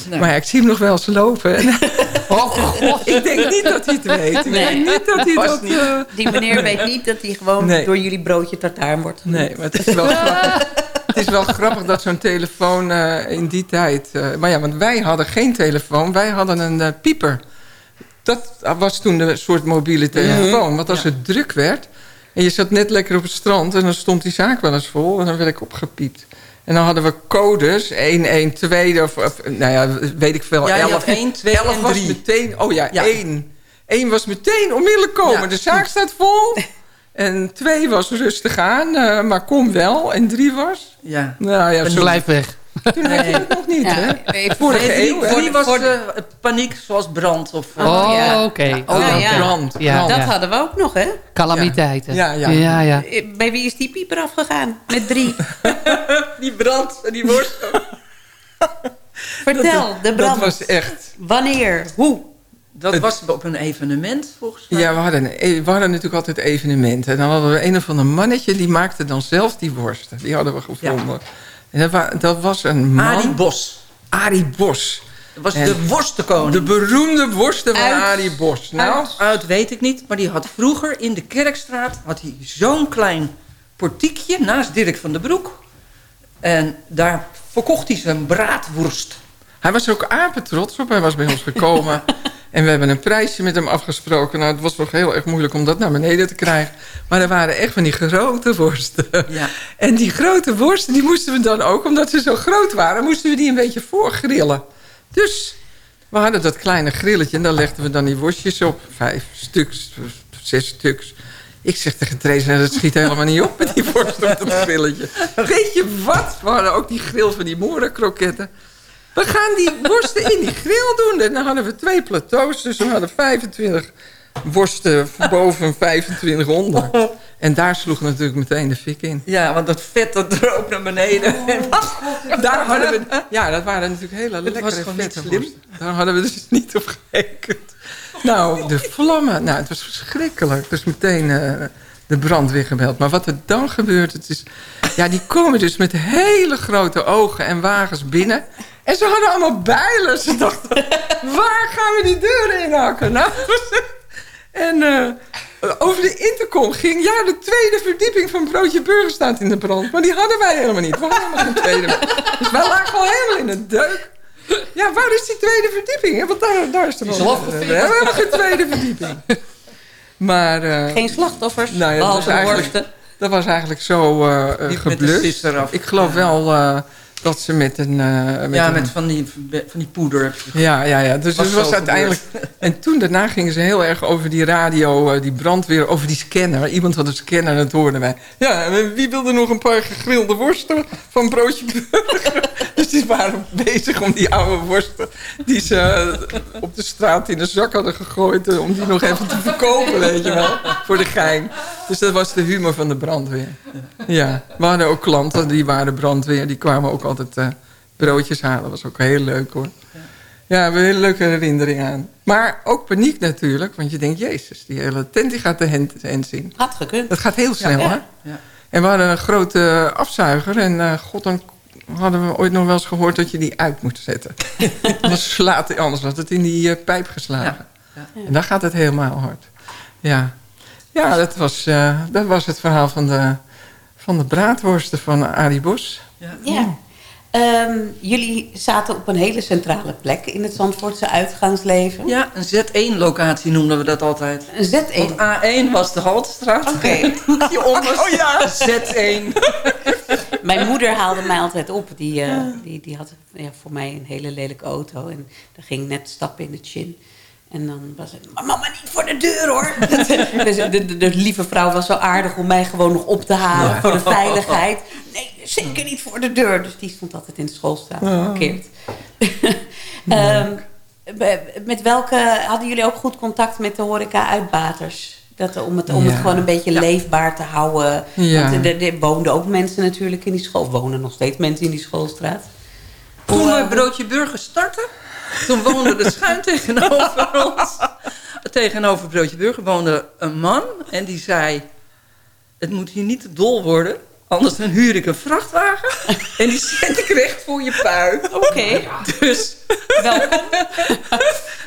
Nee. Maar ja, ik zie hem nog wel eens lopen. En, ik denk niet dat hij het weet. Ik Nee. denk niet dat hij dat... niet. eh, Die meneer weet niet dat hij gewoon Nee. door jullie broodje tartaar wordt. Nee, maar het is wel grappig. Het is wel grappig dat zo'n telefoon eh, in die tijd... eh, maar ja, want wij hadden geen telefoon. Wij hadden een eh, pieper. Dat was toen de soort mobiele telefoon. Want als het druk werd... en je zat net lekker op het strand... en dan stond die zaak wel eens vol... en dan werd ik opgepiept. En dan hadden we codes, 112 of, of nou ja, weet ik veel, Ja, je 11. had 1, 2 11 en was 3. meteen, oh ja, Ja. 1. 1 was meteen onmiddellijk komen. Ja. De zaak staat vol. En 2 was rustig aan, eh, maar kom wel. En 3 was? Ja. Nou ja, En zo. blijf weg. Toen had je het nog niet, Ja, hè? even Vorige Nee, eeuw, drie, was Voor de- eh, paniek zoals brand. Of, eh, Oh, ja. oké. Oh, ja, Ja, ja. brand. Ja. brand. Dat ja. hadden we ook nog, hè? Calamiteiten. Ja, ja. ja, ja. Eh, Bij wie is die pieper afgegaan? Met drie. Die brand, die worst. Vertel, de brand. Dat was echt... Wanneer? Hoe? Dat Het- was op een evenement, volgens mij. Ja, we hadden, een- we hadden natuurlijk altijd evenementen. En dan hadden we een of ander mannetje... die maakte dan zelf die worsten. Die hadden we gevonden. En dat, wa- dat was een man... Arie Bos. Arie Bos. Dat was En de worstenkoning. De beroemde worsten van Uit- Arie Bos. Nou, Uit, uit weet ik niet, maar die had vroeger in de Kerkstraat... had hij zo'n klein portiekje naast Dirk van den Broek. En daar verkocht hij zijn braadworst. hij was er ook apen trots op. Hij was bij ons gekomen. en we hebben een prijsje met hem afgesproken. Nou, het was nog heel erg moeilijk om dat naar beneden te krijgen. Maar er waren echt van die grote worsten. Ja. En die grote worsten, die moesten we dan ook... omdat ze zo groot waren, moesten we die een beetje voorgrillen. Dus we hadden dat kleine grilletje... en daar legden we dan die worstjes op. Vijf stuks, zes stuks. Ik zeg tegen Trace, dat schiet helemaal niet op met die worst op dat grilletje. Weet je wat? We hadden ook die grill van die morenkroketten. We gaan die worsten in die grill doen. En dan hadden we twee plateaus, dus we hadden 25 worsten boven 25 onder. En daar sloeg natuurlijk meteen de fik in. Ja, want dat vet dat droop naar beneden. Daar hadden we, ja, dat waren natuurlijk hele was lekkere vette slim. worsten. Daar hadden we dus niet op gerekend. Nou, de vlammen. Nou, het was verschrikkelijk. Dus meteen eh, de brandweer gebeld. Maar wat er dan gebeurt, het is... Ja, die komen dus met hele grote ogen en wagens binnen. En ze hadden allemaal bijlen. Ze dachten, waar gaan we die deuren inhakken? Nou, en eh, over de intercom ging... Ja, de tweede verdieping van Broodje Burger staat in de brand. Maar die hadden wij helemaal niet. We hadden helemaal geen tweede. Dus wij lagen al helemaal in een deuk. Ja, waar is die tweede verdieping? hè? Want daar, daar is de brand. We hebben geen tweede verdieping. Maar... eh, Geen slachtoffers, nou ja, dat was behalve de eigenlijk, worsten. dat was eigenlijk zo de geblust. Ik geloof wel dat ze met een... eh, met ja, een- met van die, van die poeder. ja, ja, ja. Dus Was het was uiteindelijk... En toen daarna gingen ze heel erg over die radio, eh, die brandweer, over die scanner. Iemand had een scanner en dat hoorden wij. Ja, wie wilde nog een paar gegrilde worsten van broodje burger? Dus die waren bezig om die oude worsten... die ze eh, op de straat in de zak hadden gegooid... eh, om die nog even te verkopen, weet je wel. Voor de gein. Dus dat was de humor van de brandweer. Ja, we hadden ook klanten, die waren brandweer. Die kwamen ook altijd eh, broodjes halen. was ook heel leuk, hoor. Ja, we hebben een hele leuke herinnering aan. Maar ook paniek natuurlijk. Want je denkt, jezus, die hele tent die gaat de hand, zien. Had gekund. Dat gaat heel snel, Ja. hè? Ja. En we hadden een grote afzuiger. En god, dan hadden we ooit nog wel eens gehoord dat je die uit moet zetten. anders, slaat, hij- anders had het in die eh, pijp geslagen. En dan gaat het helemaal hard. Ja, ja dat, was, eh, dat was het verhaal van de, van de braadworsten van Arie Bos. Ja. Ehm, jullie zaten op een hele centrale plek in het Zandvoortse uitgaansleven. Ja, een Z1-locatie noemden we dat altijd. Een Z1? Want A1 was de Haltestraat. Oké. Hieronder Oh ja. Z1. Mijn moeder haalde mij altijd op. Die, eh, die, die had ja, voor mij een hele lelijke auto. En daar ging ik net stappen in de chin. En dan was het, "Maar mama, niet voor de deur hoor. dus de, de, de lieve vrouw was zo aardig om mij gewoon nog op te halen Ja. voor de veiligheid. Nee, zeker niet voor de deur. Dus die stond altijd in de schoolstraat geparkeerd. Ehm, met welke hadden jullie ook goed contact met de horeca-uitbaters? Dat, om het, om het gewoon een beetje leefbaar te houden. Ja. Want er, er woonden ook mensen natuurlijk in die school. Wonen nog steeds mensen in die schoolstraat. Toen we Broodje Burger startten, toen woonde de schuin tegenover ons. Tegenover Broodje Burger woonde een man en die zei... het moet hier niet te dol worden, anders dan huur ik een vrachtwagen... en die zet ik recht voor je pui. Oké. Dus... Welkom.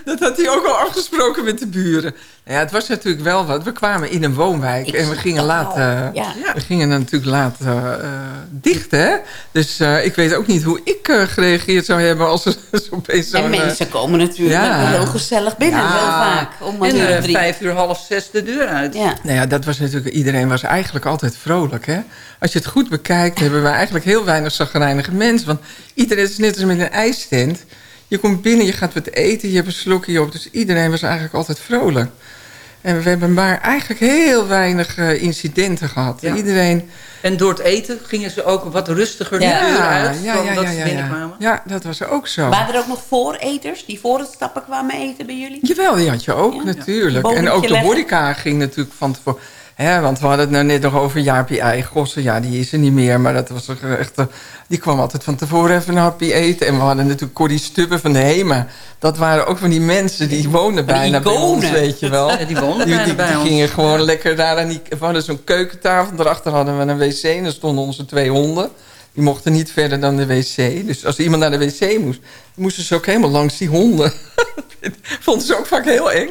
Dat had hij ook al afgesproken met de buren. Nou Ja, het was natuurlijk wel wat. We kwamen in een woonwijk en we gingen laat, eh, Ja. we gingen natuurlijk laat eh, eh, dicht, hè? Dus eh, ik weet ook niet hoe ik eh, gereageerd zou hebben als er zo opeens zo'n... En eh, mensen komen natuurlijk ja. heel gezellig binnen, Ja. heel vaak. Om En vijf uur, half zes de deur uit. Ja. Nou ja, dat was natuurlijk... Iedereen was eigenlijk altijd vrolijk, hè? Als je het goed bekijkt, hebben we eigenlijk heel weinig zagrijnige mensen. Want iedereen is net als met een ijstent. Je komt binnen, je gaat wat eten, je hebt een slokje op. Dus iedereen was eigenlijk altijd vrolijk. En we hebben maar eigenlijk heel weinig eh, incidenten gehad. Ja. Iedereen... En door het eten gingen ze ook wat rustiger Ja. de deur uit... ja, dan ja, dat ze binnenkwamen. ja. Ja, dat was ook zo. Waren er ook nog vooreters die voor het stappen kwamen eten bij jullie? Jawel, die had je ook natuurlijk. En ook de horeca ging natuurlijk van tevoren... Hè, want we hadden het nou net nog over Jaapie Eigossen. Ja, die is er niet meer, maar dat was echt... eh, Die kwam altijd van tevoren even een hapje eten. En we hadden natuurlijk Corrie Stubbe van de HEMA. Dat waren ook van die mensen die woonden bijna bij ons, weet je wel. Ja, die woonden die, bijna die, bij die ons. gingen gewoon lekker daar aan die... We hadden zo'n keukentafel, daarachter hadden we een wc... en er stonden onze twee honden. Die mochten niet verder dan de wc. Dus als iemand naar de wc moest, moesten ze ook helemaal langs die honden. Vonden ze ook vaak heel eng.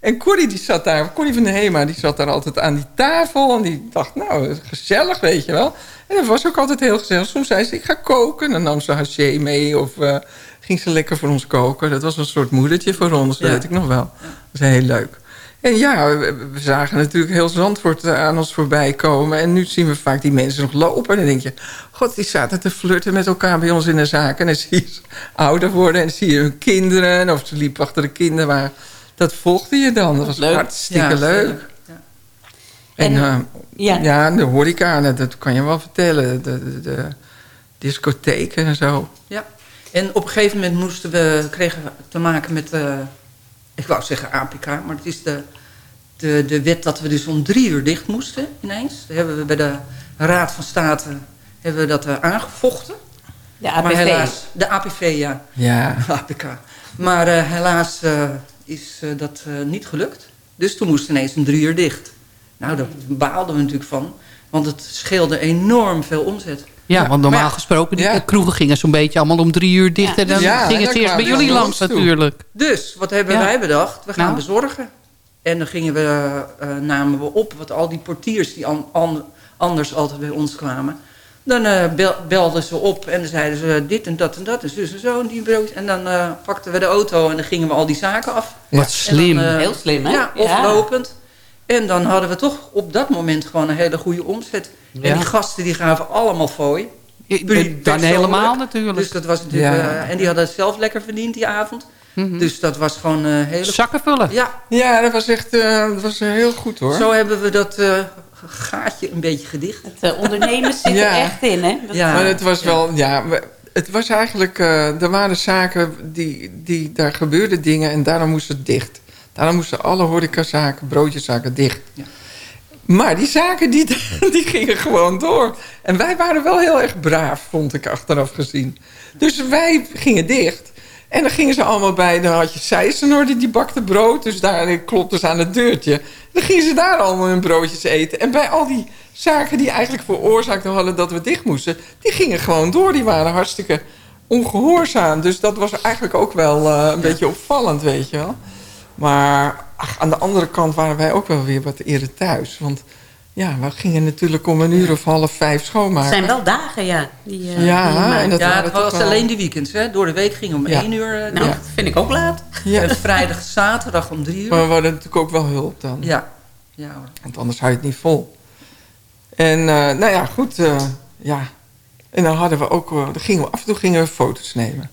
En Corrie die zat daar, Corrie van de Hema, die zat daar altijd aan die tafel. En die dacht, nou, gezellig, weet je wel. En dat was ook altijd heel gezellig. Soms zei ze, ik ga koken. Dan nam ze haché mee of eh, ging ze lekker voor ons koken. Dat was een soort moedertje voor ons, dat Ja. weet ik nog wel. Dat was heel leuk. En ja, we, we zagen natuurlijk heel Zandvoort aan ons voorbij komen. En nu zien we vaak die mensen nog lopen. En dan denk je, god, die zaten te flirten met elkaar bij ons in de zaak. En dan zie je ze ouder worden en dan zie je hun kinderen. Of ze liepen achter de kinderen. Maar dat volgde je dan. Dat was Leuk. hartstikke Ja, leuk. Ja. En, En- eh, ja. ja. de horeca, dat kan je wel vertellen. De, de, de discotheken en zo. Ja. En op een gegeven moment moesten we, kregen we te maken met, eh, ik wou zeggen APK, maar het is de, de, de wet dat we dus om drie uur dicht moesten ineens. Daar hebben we bij de Raad van State hebben we dat eh, aangevochten. De Maar APV. helaas, de APV, ja. Ja. APK. Maar eh, helaas eh, is eh, dat eh, niet gelukt. Dus toen moest ineens om drie uur dicht. Nou, daar baalden we natuurlijk van. Want het scheelde enorm veel omzet. Ja, want normaal Maar gesproken, die Ja. kroegen gingen zo'n beetje allemaal om drie uur dicht. En dan Ja, gingen ze eerst bij jullie langs natuurlijk. Dus, wat hebben Ja. wij bedacht? We gaan Nou? bezorgen. En dan gingen we, eh, namen we op wat al die portiers die an- an- anders altijd bij ons kwamen. Dan eh, bel- belden ze op en dan zeiden ze dit en dat en dat en zus en zo en die brood. En dan eh, pakten we de auto en dan gingen we al die zaken af. Wat slim. dan, eh, Heel slim, hè? Ja, Ja. aflopend. En dan hadden we toch op dat moment gewoon een hele goede omzet. Ja. En die gasten die gaven allemaal fooi. Dan helemaal natuurlijk. Dus dat was natuurlijk, Ja. eh, en die hadden het zelf lekker verdiend die avond. Mhm. Dus dat was gewoon een hele... Zakken vullen. Ja, Ja, dat was echt eh, dat was eh, heel goed hoor. zo hebben we dat eh, gaatje een beetje gedicht. Het eh, ondernemers zitten Ja. echt in, hè? Dat- Ja. Maar het was wel, ja, we- het was eigenlijk... eh, er waren zaken, die, die, daar gebeurden dingen en daarom moest het dicht. Daarom moesten alle horecazaken, broodjeszaken dicht. Maar die zaken, die, die gingen gewoon door. En wij waren wel heel erg braaf, vond ik achteraf gezien. Dus wij gingen dicht. En dan gingen ze allemaal bij, dan had je Sijsenorde, die bakte brood. Dus daar klopte ze aan het deurtje. Dan gingen ze daar allemaal hun broodjes eten. En bij al die zaken die eigenlijk veroorzaakt hadden dat we dicht moesten... die gingen gewoon door, die waren hartstikke ongehoorzaam. Dus dat was eigenlijk ook wel eh, een beetje opvallend, weet je wel. Maar ach, aan de andere kant waren wij ook wel weer wat eerder thuis. Want ja, we gingen natuurlijk om een uur of half vijf Het schoonmaken. zijn wel dagen, ja. Die, eh, Ja, die en dat ja, het was wel- alleen die weekends. Hè? Door de week ging om Ja. één uur. eh, Nou, dat vind ik ook laat. Ja. En vrijdag, zaterdag om drie uur. Maar we hadden natuurlijk ook wel hulp dan. Ja. ja hoor. Want anders hou je het niet vol. En eh, nou ja, goed. eh, ja. En dan hadden we ook... dan gingen we, af en toe gingen we foto's nemen.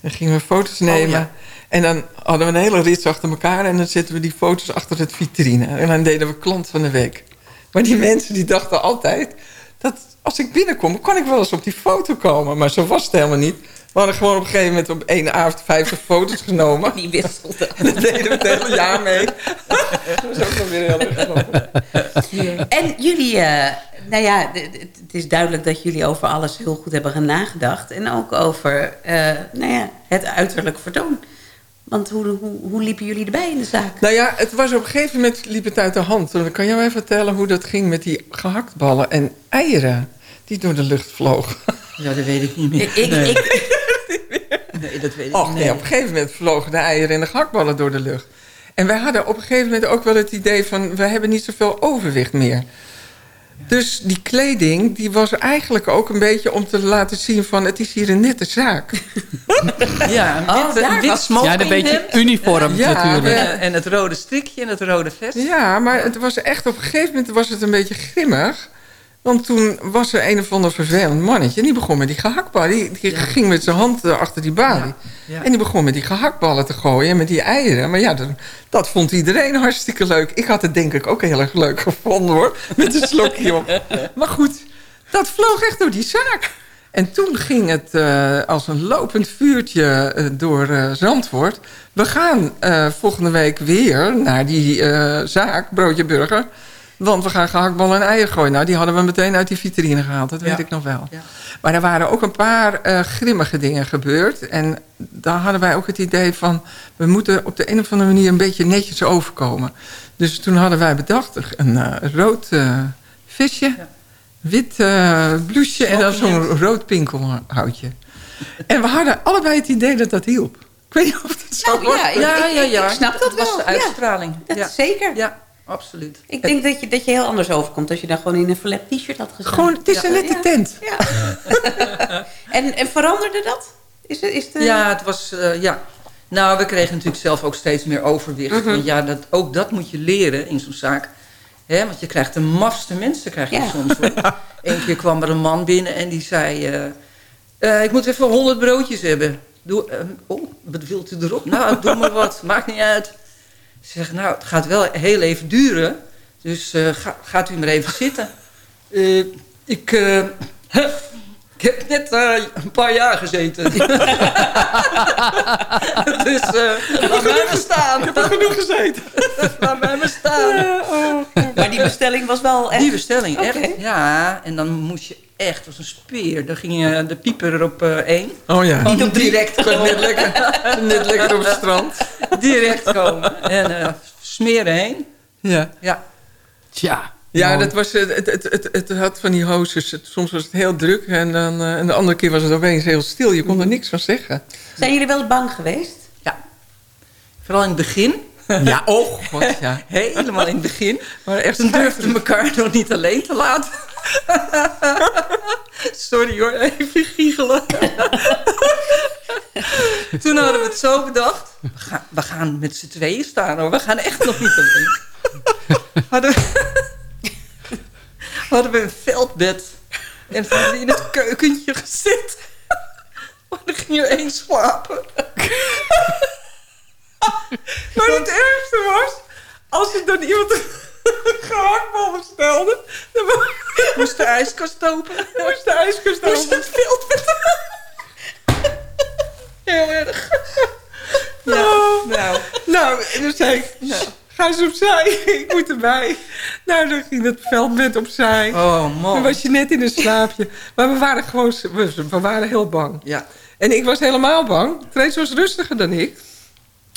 Dan gingen we foto's nemen. ja. En dan hadden we een hele rits achter elkaar. En dan zetten we die foto's achter het vitrine. En dan deden we klant van de week. Maar die mensen die dachten altijd... dat als ik binnenkom, kan ik wel eens op die foto komen. Maar zo was het helemaal niet. We hadden gewoon op een gegeven moment op één avond 50 foto's genomen. Die wisselde. En dat deden we het hele jaar mee. dat was ook wel weer heel erg. En jullie, eh, nou ja, het is duidelijk dat jullie over alles heel goed hebben nagedacht. En ook over eh, nou ja, het uiterlijk vertoon. Want hoe, hoe, hoe liepen jullie erbij in de zaak? Nou ja, het was op een gegeven moment liep het uit de hand. Dan kan jij mij vertellen hoe dat ging met die gehaktballen en eieren die door de lucht vlogen. Ja, dat weet ik niet meer. Ik, ik, nee. ik, nee, dat weet ik Och niet. nee, op een gegeven moment vlogen de eieren en de gehaktballen door de lucht. En wij hadden op een gegeven moment ook wel het idee van... we hebben niet zoveel overwicht meer. Dus die kleding, die was eigenlijk ook een beetje om te laten zien van... het is hier een nette zaak. Ja, een Oh, wit, daar een wit was- smoking Ja, een beetje uniform Ja, natuurlijk. En, en het rode strikje en het rode vest. Ja, maar het was echt op een gegeven moment was het een beetje grimmig. Want toen was er een of ander vervelend mannetje. En die begon met die gehaktballen. Die, die ging met zijn hand eh, achter die balie. Ja. En die begon met die gehaktballen te gooien en met die eieren. Maar ja, dat, dat vond iedereen hartstikke leuk. Ik had het denk ik ook heel erg leuk gevonden hoor. Met een slokje op. Maar goed, dat vloog echt door die zaak. En toen ging het eh, als een lopend vuurtje eh, door eh, Zandvoort. We gaan volgende week weer naar die zaak, Broodje Burger. Want we gaan gehaktballen en eieren gooien. Nou, die hadden we meteen uit die vitrine gehaald. Dat weet Ja. ik nog wel. Ja. Maar er waren ook een paar eh, grimmige dingen gebeurd. En daar hadden wij ook het idee van... we moeten op de een of andere manier een beetje netjes overkomen. Dus toen hadden wij bedacht een eh, rood eh, visje... wit eh blouseje en dan zo'n rood pinkelhoutje. En we hadden allebei het idee dat dat hielp. Ik weet niet of het zo Nou, was. ja, ik- Ja, ja, ja. ik snap dat was wel, de uitstraling. dat ja. zeker. ja, absoluut. Ik denk dat je, dat je heel anders overkomt als je dan gewoon in een verlept t-shirt had gestaan. Gewoon, het is een nette Ja. tent. Ja. en, en veranderde dat? Is, is de... Ja, het was... eh, ja. Nou, we kregen natuurlijk zelf ook steeds meer overwicht. Want ja, dat, ook dat moet je leren in zo'n zaak. Hè, want je krijgt de mafste mensen krijg je Ja. soms. hoor. Eén keer kwam er een man binnen en die zei... eh, eh, ik moet even 100 broodjes hebben. Doe, oh, wat wilt u erop? Nou, doe maar wat. Maakt niet uit. Ik zeg, nou, het gaat wel heel even duren. Dus eh, ga- gaat u maar even zitten. Eh, ik, eh, ik heb net een paar jaar gezeten. dus eh laat mij maar staan. Ik heb er genoeg gezeten. laat mij maar staan. Maar die bestelling was wel echt... Die bestelling, echt. Ja, en dan moest je echt als een speer. Dan ging je de pieper op eh, één. Oh ja. Niet op direct komen. Net lekker, net lekker op het strand. Direct komen. En eh, smeren heen. Ja. Ja. Tja. Ja, dat was, het, het, het, het, het had van die hosters. Het- soms was het heel druk en, dan, eh, en de andere keer was het opeens heel stil. Je kon er niks van zeggen. Zijn jullie wel bang geweest? Ja. Vooral in het begin. Ja, och. Wat, ja. Helemaal in het begin. Maar echt Toen durfden elkaar nog niet alleen te laten. Sorry hoor, even giechelen. Toen hadden we het zo bedacht. We gaan, met z'n tweeën staan hoor. We gaan echt nog niet alleen. Hadden we, hadden we een veldbed. En hadden we in het keukentje gezet. Maar dan ging er één slapen. Maar het ergste was, als je dan iemand een gehaktbal bestelde, dan Moest de ijskast open. Moest de ijskast open. Moest het filter. Heel erg. Oh. Nou, nou. Dus nou, zei ik... Nou ga eens opzij, ik moet erbij. Nou, dan ging het veld met opzij. Oh, man. Dan was je net in een slaapje. Maar we waren gewoon, we, waren heel bang. Ja. En ik was helemaal bang. Trace was rustiger dan ik.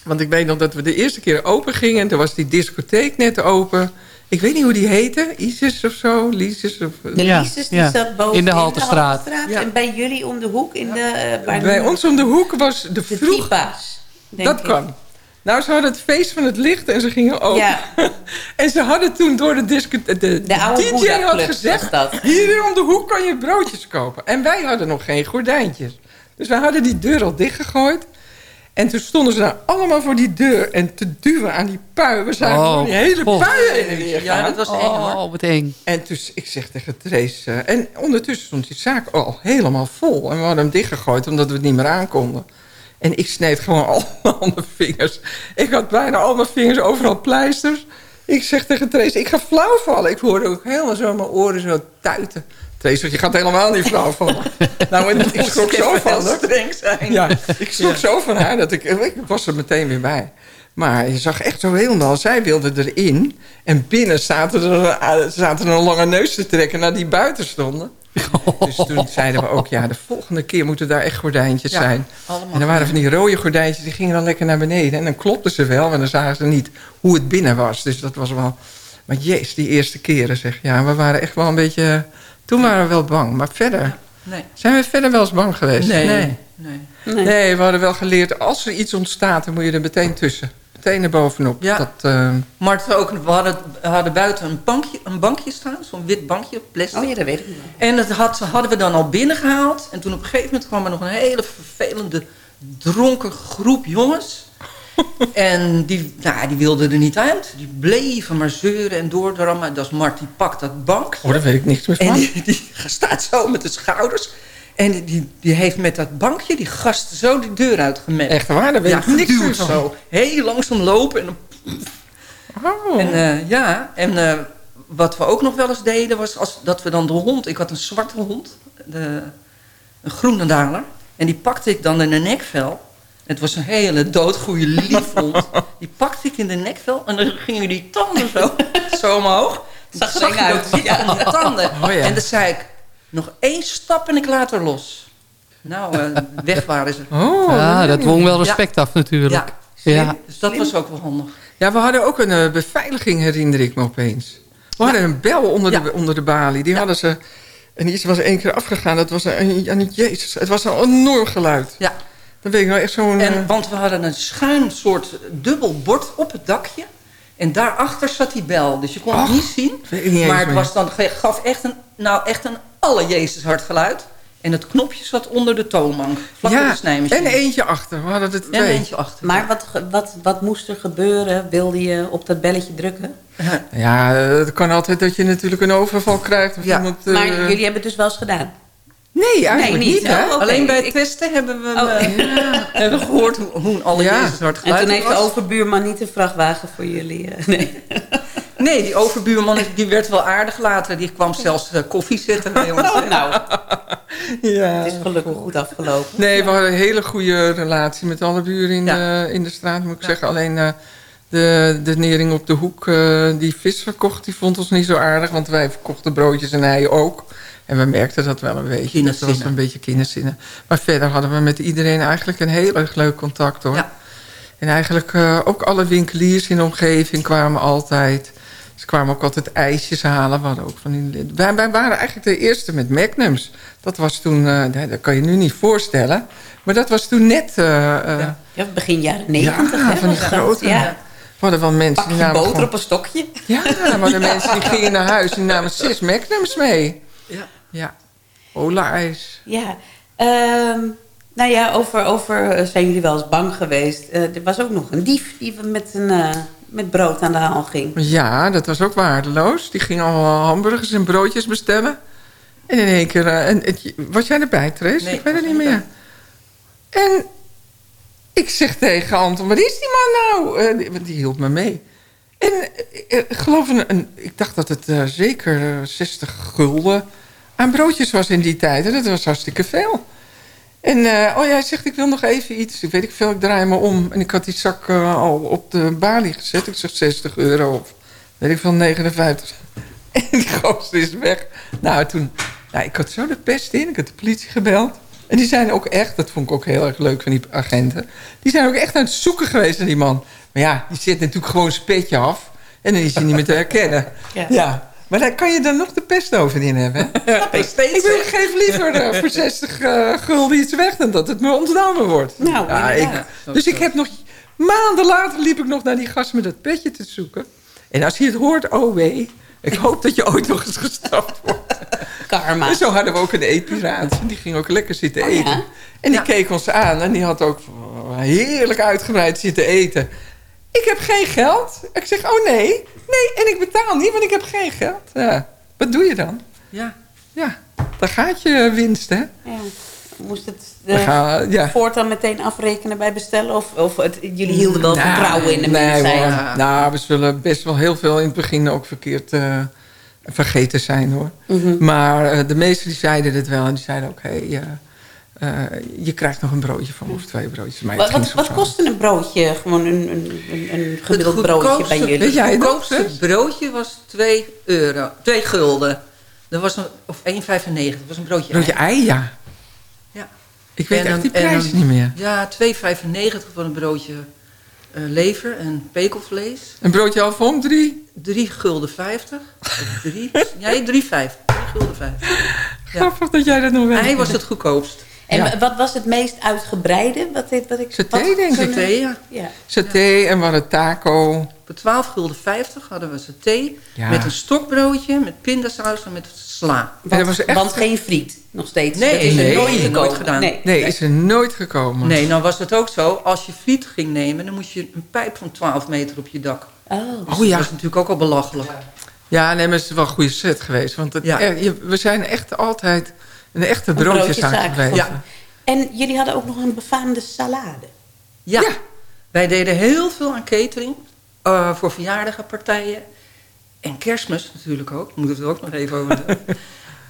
Want ik weet nog dat we de eerste keer open gingen. En toen was die discotheek net open. Ik weet niet hoe die heette. Isis of zo. Lises of... De Ja, die ja. zat boven In de Haltestraat. Ja. En bij jullie om de hoek in de... eh, Bij ons om de hoek was de de vroeg... Tipa's, Dat ik. kan. Nou, ze hadden het feest van het licht en ze gingen open. Ja. en ze hadden toen door de disco... De, De oude DJ had gezegd... was dat. Hier om de hoek kan je broodjes kopen. En wij hadden nog geen gordijntjes. Dus we hadden die deur al dichtgegooid. En toen stonden ze daar allemaal voor die deur... en te duwen aan die pui. We zagen Oh, gewoon die hele God. pui heen en weer Ja, dat was eng hoor. Oh, wat eng. En dus ik zeg tegen Trace... eh, en ondertussen stond die zaak al helemaal vol. En we hadden hem dichtgegooid omdat we het niet meer aankonden. En ik sneed gewoon al mijn vingers. Ik had bijna al mijn vingers overal pleisters. Ik zeg tegen Trace, ik ga flauw vallen. Ik hoorde ook helemaal zo mijn oren zo tuiten. Je gaat helemaal niet flauw vallen. nou, ik schrok zo van haar. streng zijn. Ja, ik schrok Ja. zo van haar dat ik, ik was er meteen weer bij. Maar je zag echt zo helemaal, zij wilde erin. En binnen zaten er, eh, zaten er een lange neus te trekken naar die buiten stonden. Dus toen zeiden we ook, ja, de volgende keer moeten daar echt gordijntjes Ja, zijn. allemaal En er waren van die rode gordijntjes, die gingen dan lekker naar beneden. En dan klopten ze wel, maar dan zagen ze niet hoe het binnen was. Dus dat was wel... Maar jezus, die eerste keren zeg. Ja, we waren echt wel een beetje... Toen waren we wel bang. Maar verder... Nee. Zijn we verder wel eens bang geweest? Nee. Nee. Nee. Nee, we hadden wel geleerd... als er iets ontstaat, dan moet je er meteen tussen. Meteen er bovenop. Ja. Dat, eh, Maar het ook, we hadden, buiten een bankje, een bankje staan, zo'n wit bankje, plastic. Oh ja, dat weet ik niet. En dat had, hadden we dan al binnengehaald. En toen op een gegeven moment kwam er nog een hele vervelende, dronken groep jongens. En die, nou, die wilden er niet uit. Die bleven maar zeuren en doordrammen. Dat is Mart, die pakt dat bank. oh, daar weet ik niks meer van. En die, die staat zo met de schouders. En die, die, heeft met dat bankje die gast zo die deur uitgemet. Echt waar, daar weet ja, ik niks meer van. zo. Heel langzaam lopen. En, Oh. en eh, ja, en eh, wat we ook nog wel eens deden was als, dat we dan de hond... Ik had een zwarte hond, de, een groene daler. En die pakte ik dan in de nekvel. Het was een hele doodgoeie lief hond. Die pakte ik in de nekvel en dan gingen die tanden zo, zo omhoog. Zag er Zag je uit. die tanden. Oh ja. En dan zei ik, nog één stap en ik laat haar los. Nou, eh, weg waren ze. Oh, Ja, dat wong wel Ja. respect af natuurlijk. Ja, Ja. dus dat was ook wel handig. Ja, we hadden ook een eh, beveiliging, herinner ik me opeens. We hadden een bel onder, Ja. de, onder de balie. Die hadden ze... En die was één keer afgegaan. Dat was een, een, jezus, het was een enorm geluid. Ja. Dan weet ik nou echt zo'n... En, eh, want we hadden een schuin soort dubbel bord op het dakje. En daarachter zat die bel. Dus je kon Ach, het niet zien. niet maar het meer. was dan, gaf echt een, nou echt een alle Jezus hard geluid. En het knopje zat onder de toonbank. Vlak ja, de snijmachine. en eentje achter. We hadden En twee. eentje achter. Maar wat, wat, wat moest er gebeuren? Wilde je op dat belletje drukken? Ja, eh, het kan altijd dat je natuurlijk een overval krijgt. Of Ja, iemand, eh, Maar jullie hebben het dus wel eens gedaan? Nee, eigenlijk Nee, niet, hè? Oh. Alleen bij het Ik- testen hebben we, Oh. eh, hebben we gehoord hoe, hoe een alle Ja. Jezus hard En geluid toen heeft de overbuurman niet een vrachtwagen voor jullie? eh, nee. Nee, die overbuurman die werd wel aardig later. Die kwam zelfs eh, koffie zetten bij ons. Oh, nou, Ja. het is gelukkig goed afgelopen. Nee, we hadden een hele goede relatie met alle buren in, Ja. de, in de straat, moet ik zeggen. Alleen eh, de, de nering op de hoek eh, die vis verkocht, die vond ons niet zo aardig. Want wij verkochten broodjes en hij ook. En we merkten dat wel een beetje. Dat was een beetje kinderzinnen. Maar verder hadden we met iedereen eigenlijk een heel erg leuk contact hoor. Ja. En eigenlijk eh, ook alle winkeliers in de omgeving kwamen altijd. Ze kwamen ook altijd ijsjes halen. We ook van die, wij, wij waren eigenlijk de eerste met Magnums. Dat was toen, eh, dat kan je nu niet voorstellen. Maar dat was toen net... eh, Ja. Ja, begin jaren negentig. Ja, hè, van die grote. Ja. We hadden wel mensen Pak die je boter gewoon- op een stokje. Ja, maar de mensen die gingen naar huis en namen zes Magnums mee. Ja. Ja. Ola ijs. Ja. Ehm, nou ja, over, over eh, zijn jullie wel eens bang geweest. Eh, er was ook nog een dief die met, een, eh, met brood aan de haal ging. Ja, dat was ook waardeloos. Die ging allemaal hamburgers en broodjes bestellen. En in één keer... en, het- was jij erbij? Nee, ik weet het niet meer. En ik zeg tegen Anton, waar is die man nou? Die, die hielp me mee. En eh, ik geloof, een, ik dacht dat het eh, zeker eh, 60 gulden aan broodjes was in die tijd. En dat was hartstikke veel. En eh, oh ja, hij zegt, ik wil nog even iets. Ik weet ik veel, ik draai me om. En ik had die zak eh, al op de balie gezet. Ik zeg 60 euro of weet ik veel, 59. En die gozer is weg. Nou, toen... Nou, ik had zo de pest in. Ik had de politie gebeld. En die zijn ook echt, dat vond ik ook heel erg leuk van die agenten... die zijn ook echt aan het zoeken geweest naar die man. Maar ja, die zit natuurlijk gewoon zijn petje af... en dan is hij niet meer te herkennen. Ja. ja. Maar daar kan je dan nog de pest over in hebben. hè? ik, wil, geef liever eh, voor 60 eh, gulden iets weg... dan dat het me ontnomen wordt. Nou, ja, ik, dus ik heb nog... Maanden later liep ik nog naar die gast met dat petje te zoeken. En als hij het hoort, oh wee... Ik hoop dat je ooit nog eens gestraft wordt. Karma. En zo hadden we ook een eetpiraat. Die ging ook lekker zitten Oh, ja? eten. En die keek ons aan. En die had ook heerlijk uitgebreid zitten eten. Ik heb geen geld. Ik zeg, oh nee. Nee, en ik betaal niet, want ik heb geen geld. Ja. Wat doe je dan? Ja. Ja, dan gaat je winst, hè? Ja. Moest het eh, gaan- ja. voortaan meteen afrekenen bij bestellen? Of, of het, jullie hielden wel Nou, vertrouwen in de nee, mensen? hoor. Nou, we zullen best wel heel veel in het begin ook verkeerd eh, vergeten zijn, hoor. Mhm. Maar eh, de meesten die zeiden het wel. En die zeiden ook, hé, hey, eh, eh, je krijgt nog een broodje van of twee broodjes. Maar Wat, wat, wat zo. kostte een broodje? Gewoon een, een, een, een gemiddeld broodje bij jullie? Weet jij Het goedkoopste broodje was 2 euro. 2 gulden. Dat was een, of 1,95. Dat was een broodje Broodje ei. ei, ja. Ja. Ik weet En echt die prijs niet meer. Ja, 2,95 voor een broodje eh, lever en pekelvlees. Een broodje alfom, drie. 3 gulden 50. Of drie, nee, 3,50. 3 gulden 50. Ja. Grappig dat jij dat nog weet. Ei was het goedkoopst. En Ja. wat was het meest uitgebreide? Wat, wat ik, Saté, wat- denk ik. Saté, ja. Ja. Saté en we hadden taco. Voor 12 gulden 50 hadden we saté. Ja. Met een stokbroodje, met pindasaus en met sla. Want, was echt- want geen friet, nog steeds. Nee, Dat is er nee, nooit nooit gekomen. gedaan. Nee. Nee, is er nooit gekomen. Nee, nou was het ook zo. Als je friet ging nemen, dan moest je een pijp van 12 meter op je dak. Oh. Dus Oh ja. Dat was natuurlijk ook al belachelijk. Ja, nee, maar het is wel een goede set geweest. Want het, Ja. er- je- we zijn echt altijd een echte broodjeszaak geweest. Ja. En jullie hadden ook nog een befaamde salade. Ja. Ja. Wij deden heel veel aan catering. eh, voor verjaardagenpartijen. En kerstmis natuurlijk ook. Moet het er ook nog even over hebben.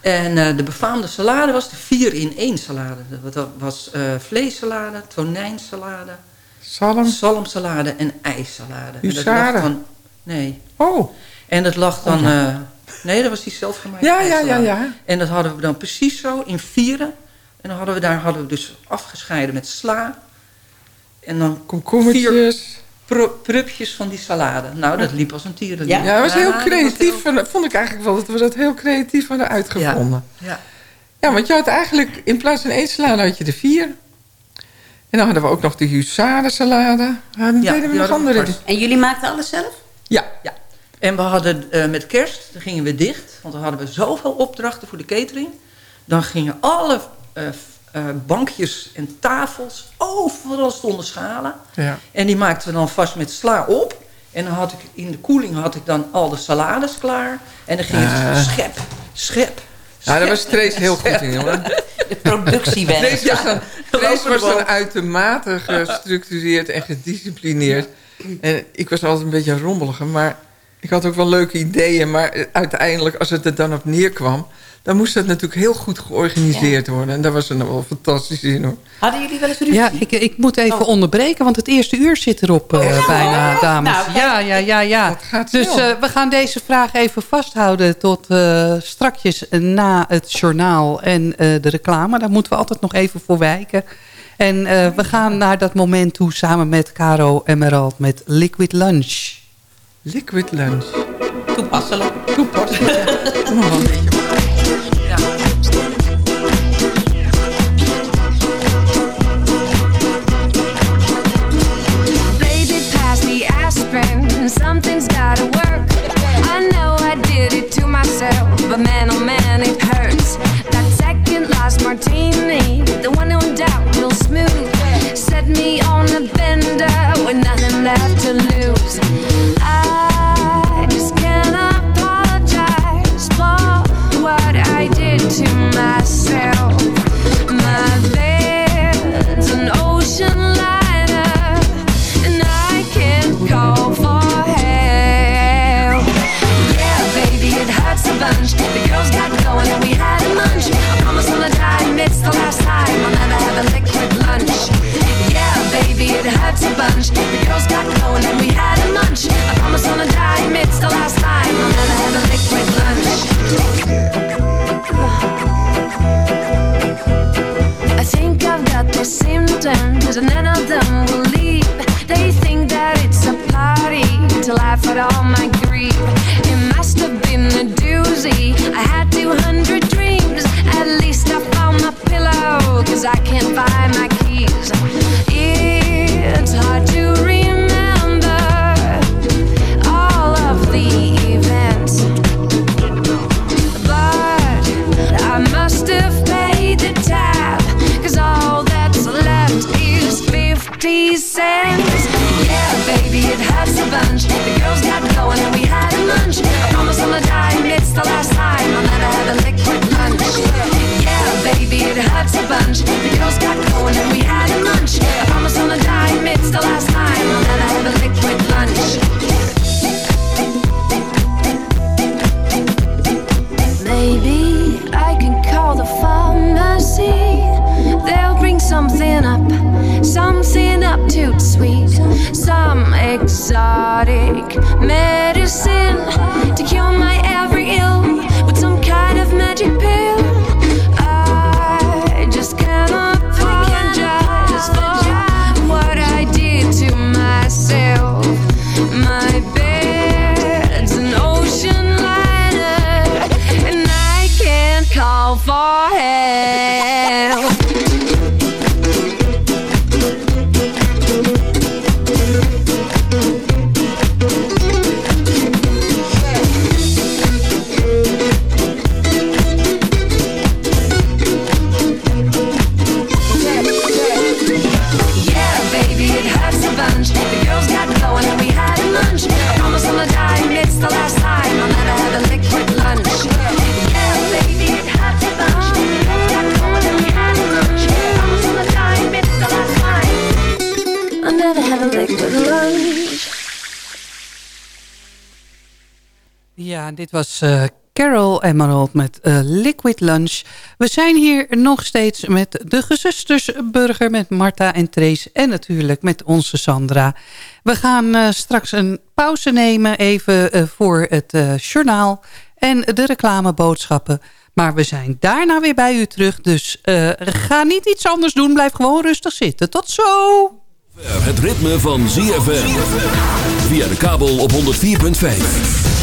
En eh, de befaamde salade was de 4 in 1 salade. Dat was eh vleessalade, tonijnsalade, Salm. zalmsalade en ijssalade. En dat lag dan, nee. Oh, En dat lag dan... Oh, ja. eh, nee, dat was die zelfgemaakte ja, ja, ja, ja. En dat hadden we dan precies zo in vieren. En dan hadden we daar hadden we dus afgescheiden met sla. En dan Komkommertjes. pro- prupjes van die salade. Nou, dat liep als een tierenliep. Ja. Ja, dat was heel dat creatief. van- Vond ik eigenlijk wel dat we dat heel creatief hadden uitgevonden. Ja. Ja, want je had eigenlijk in plaats van één salade had je er vier. En dan hadden we ook nog de husarensalade. Ja, dan Ja, deden we nog andere. En jullie maakten alles zelf? Ja, ja. En we hadden eh, met kerst, dan gingen we dicht. Want dan hadden we zoveel opdrachten voor de catering. Dan gingen alle eh, eh, bankjes en tafels, overal stonden schalen. ja. En die maakten we dan vast met sla op. En dan had ik in de koeling had ik dan al de salades klaar. En dan ging het Ah. schep, schep. Nou, daar was Trace heel goed in, jongen. De productiewerk. Trace was dan, Trace lopen was er dan wel. uitermate gestructureerd en gedisciplineerd. En ik was altijd een beetje een rommelige, maar ik had ook wel leuke ideeën. Maar uiteindelijk, als het er dan op neerkwam... dan moest dat natuurlijk heel goed georganiseerd worden. En daar was er nog wel fantastisch in, hoor. Hadden jullie wel eens ruzie? Ja, ik, ik moet even Oh. onderbreken, want het eerste uur zit erop eh, bijna, dames. Nou, kijk. ja, ja, ja, ja. Dus eh, we gaan deze vraag even vasthouden tot eh, strakjes na het journaal en eh, de reclame. Daar moeten we altijd nog even voor wijken. En eh, we gaan naar dat moment toe samen met Caro Emerald met Liquid Lunch. Liquid lunch. Toepasselijk. Toepasselijk. Nog wel een beetje. exotic medicine. Dit was eh, Carol Emerald met eh, Liquid Lunch. We zijn hier nog steeds met de gezustersburger met Marta en Trace en natuurlijk met onze Sandra. We gaan eh, straks een pauze nemen even voor het journaal en de reclameboodschappen. Maar we zijn daarna weer bij u terug, dus ga niet iets anders doen. Blijf gewoon rustig zitten. Tot zo! Het ritme van ZFM. Via de kabel op 104.5.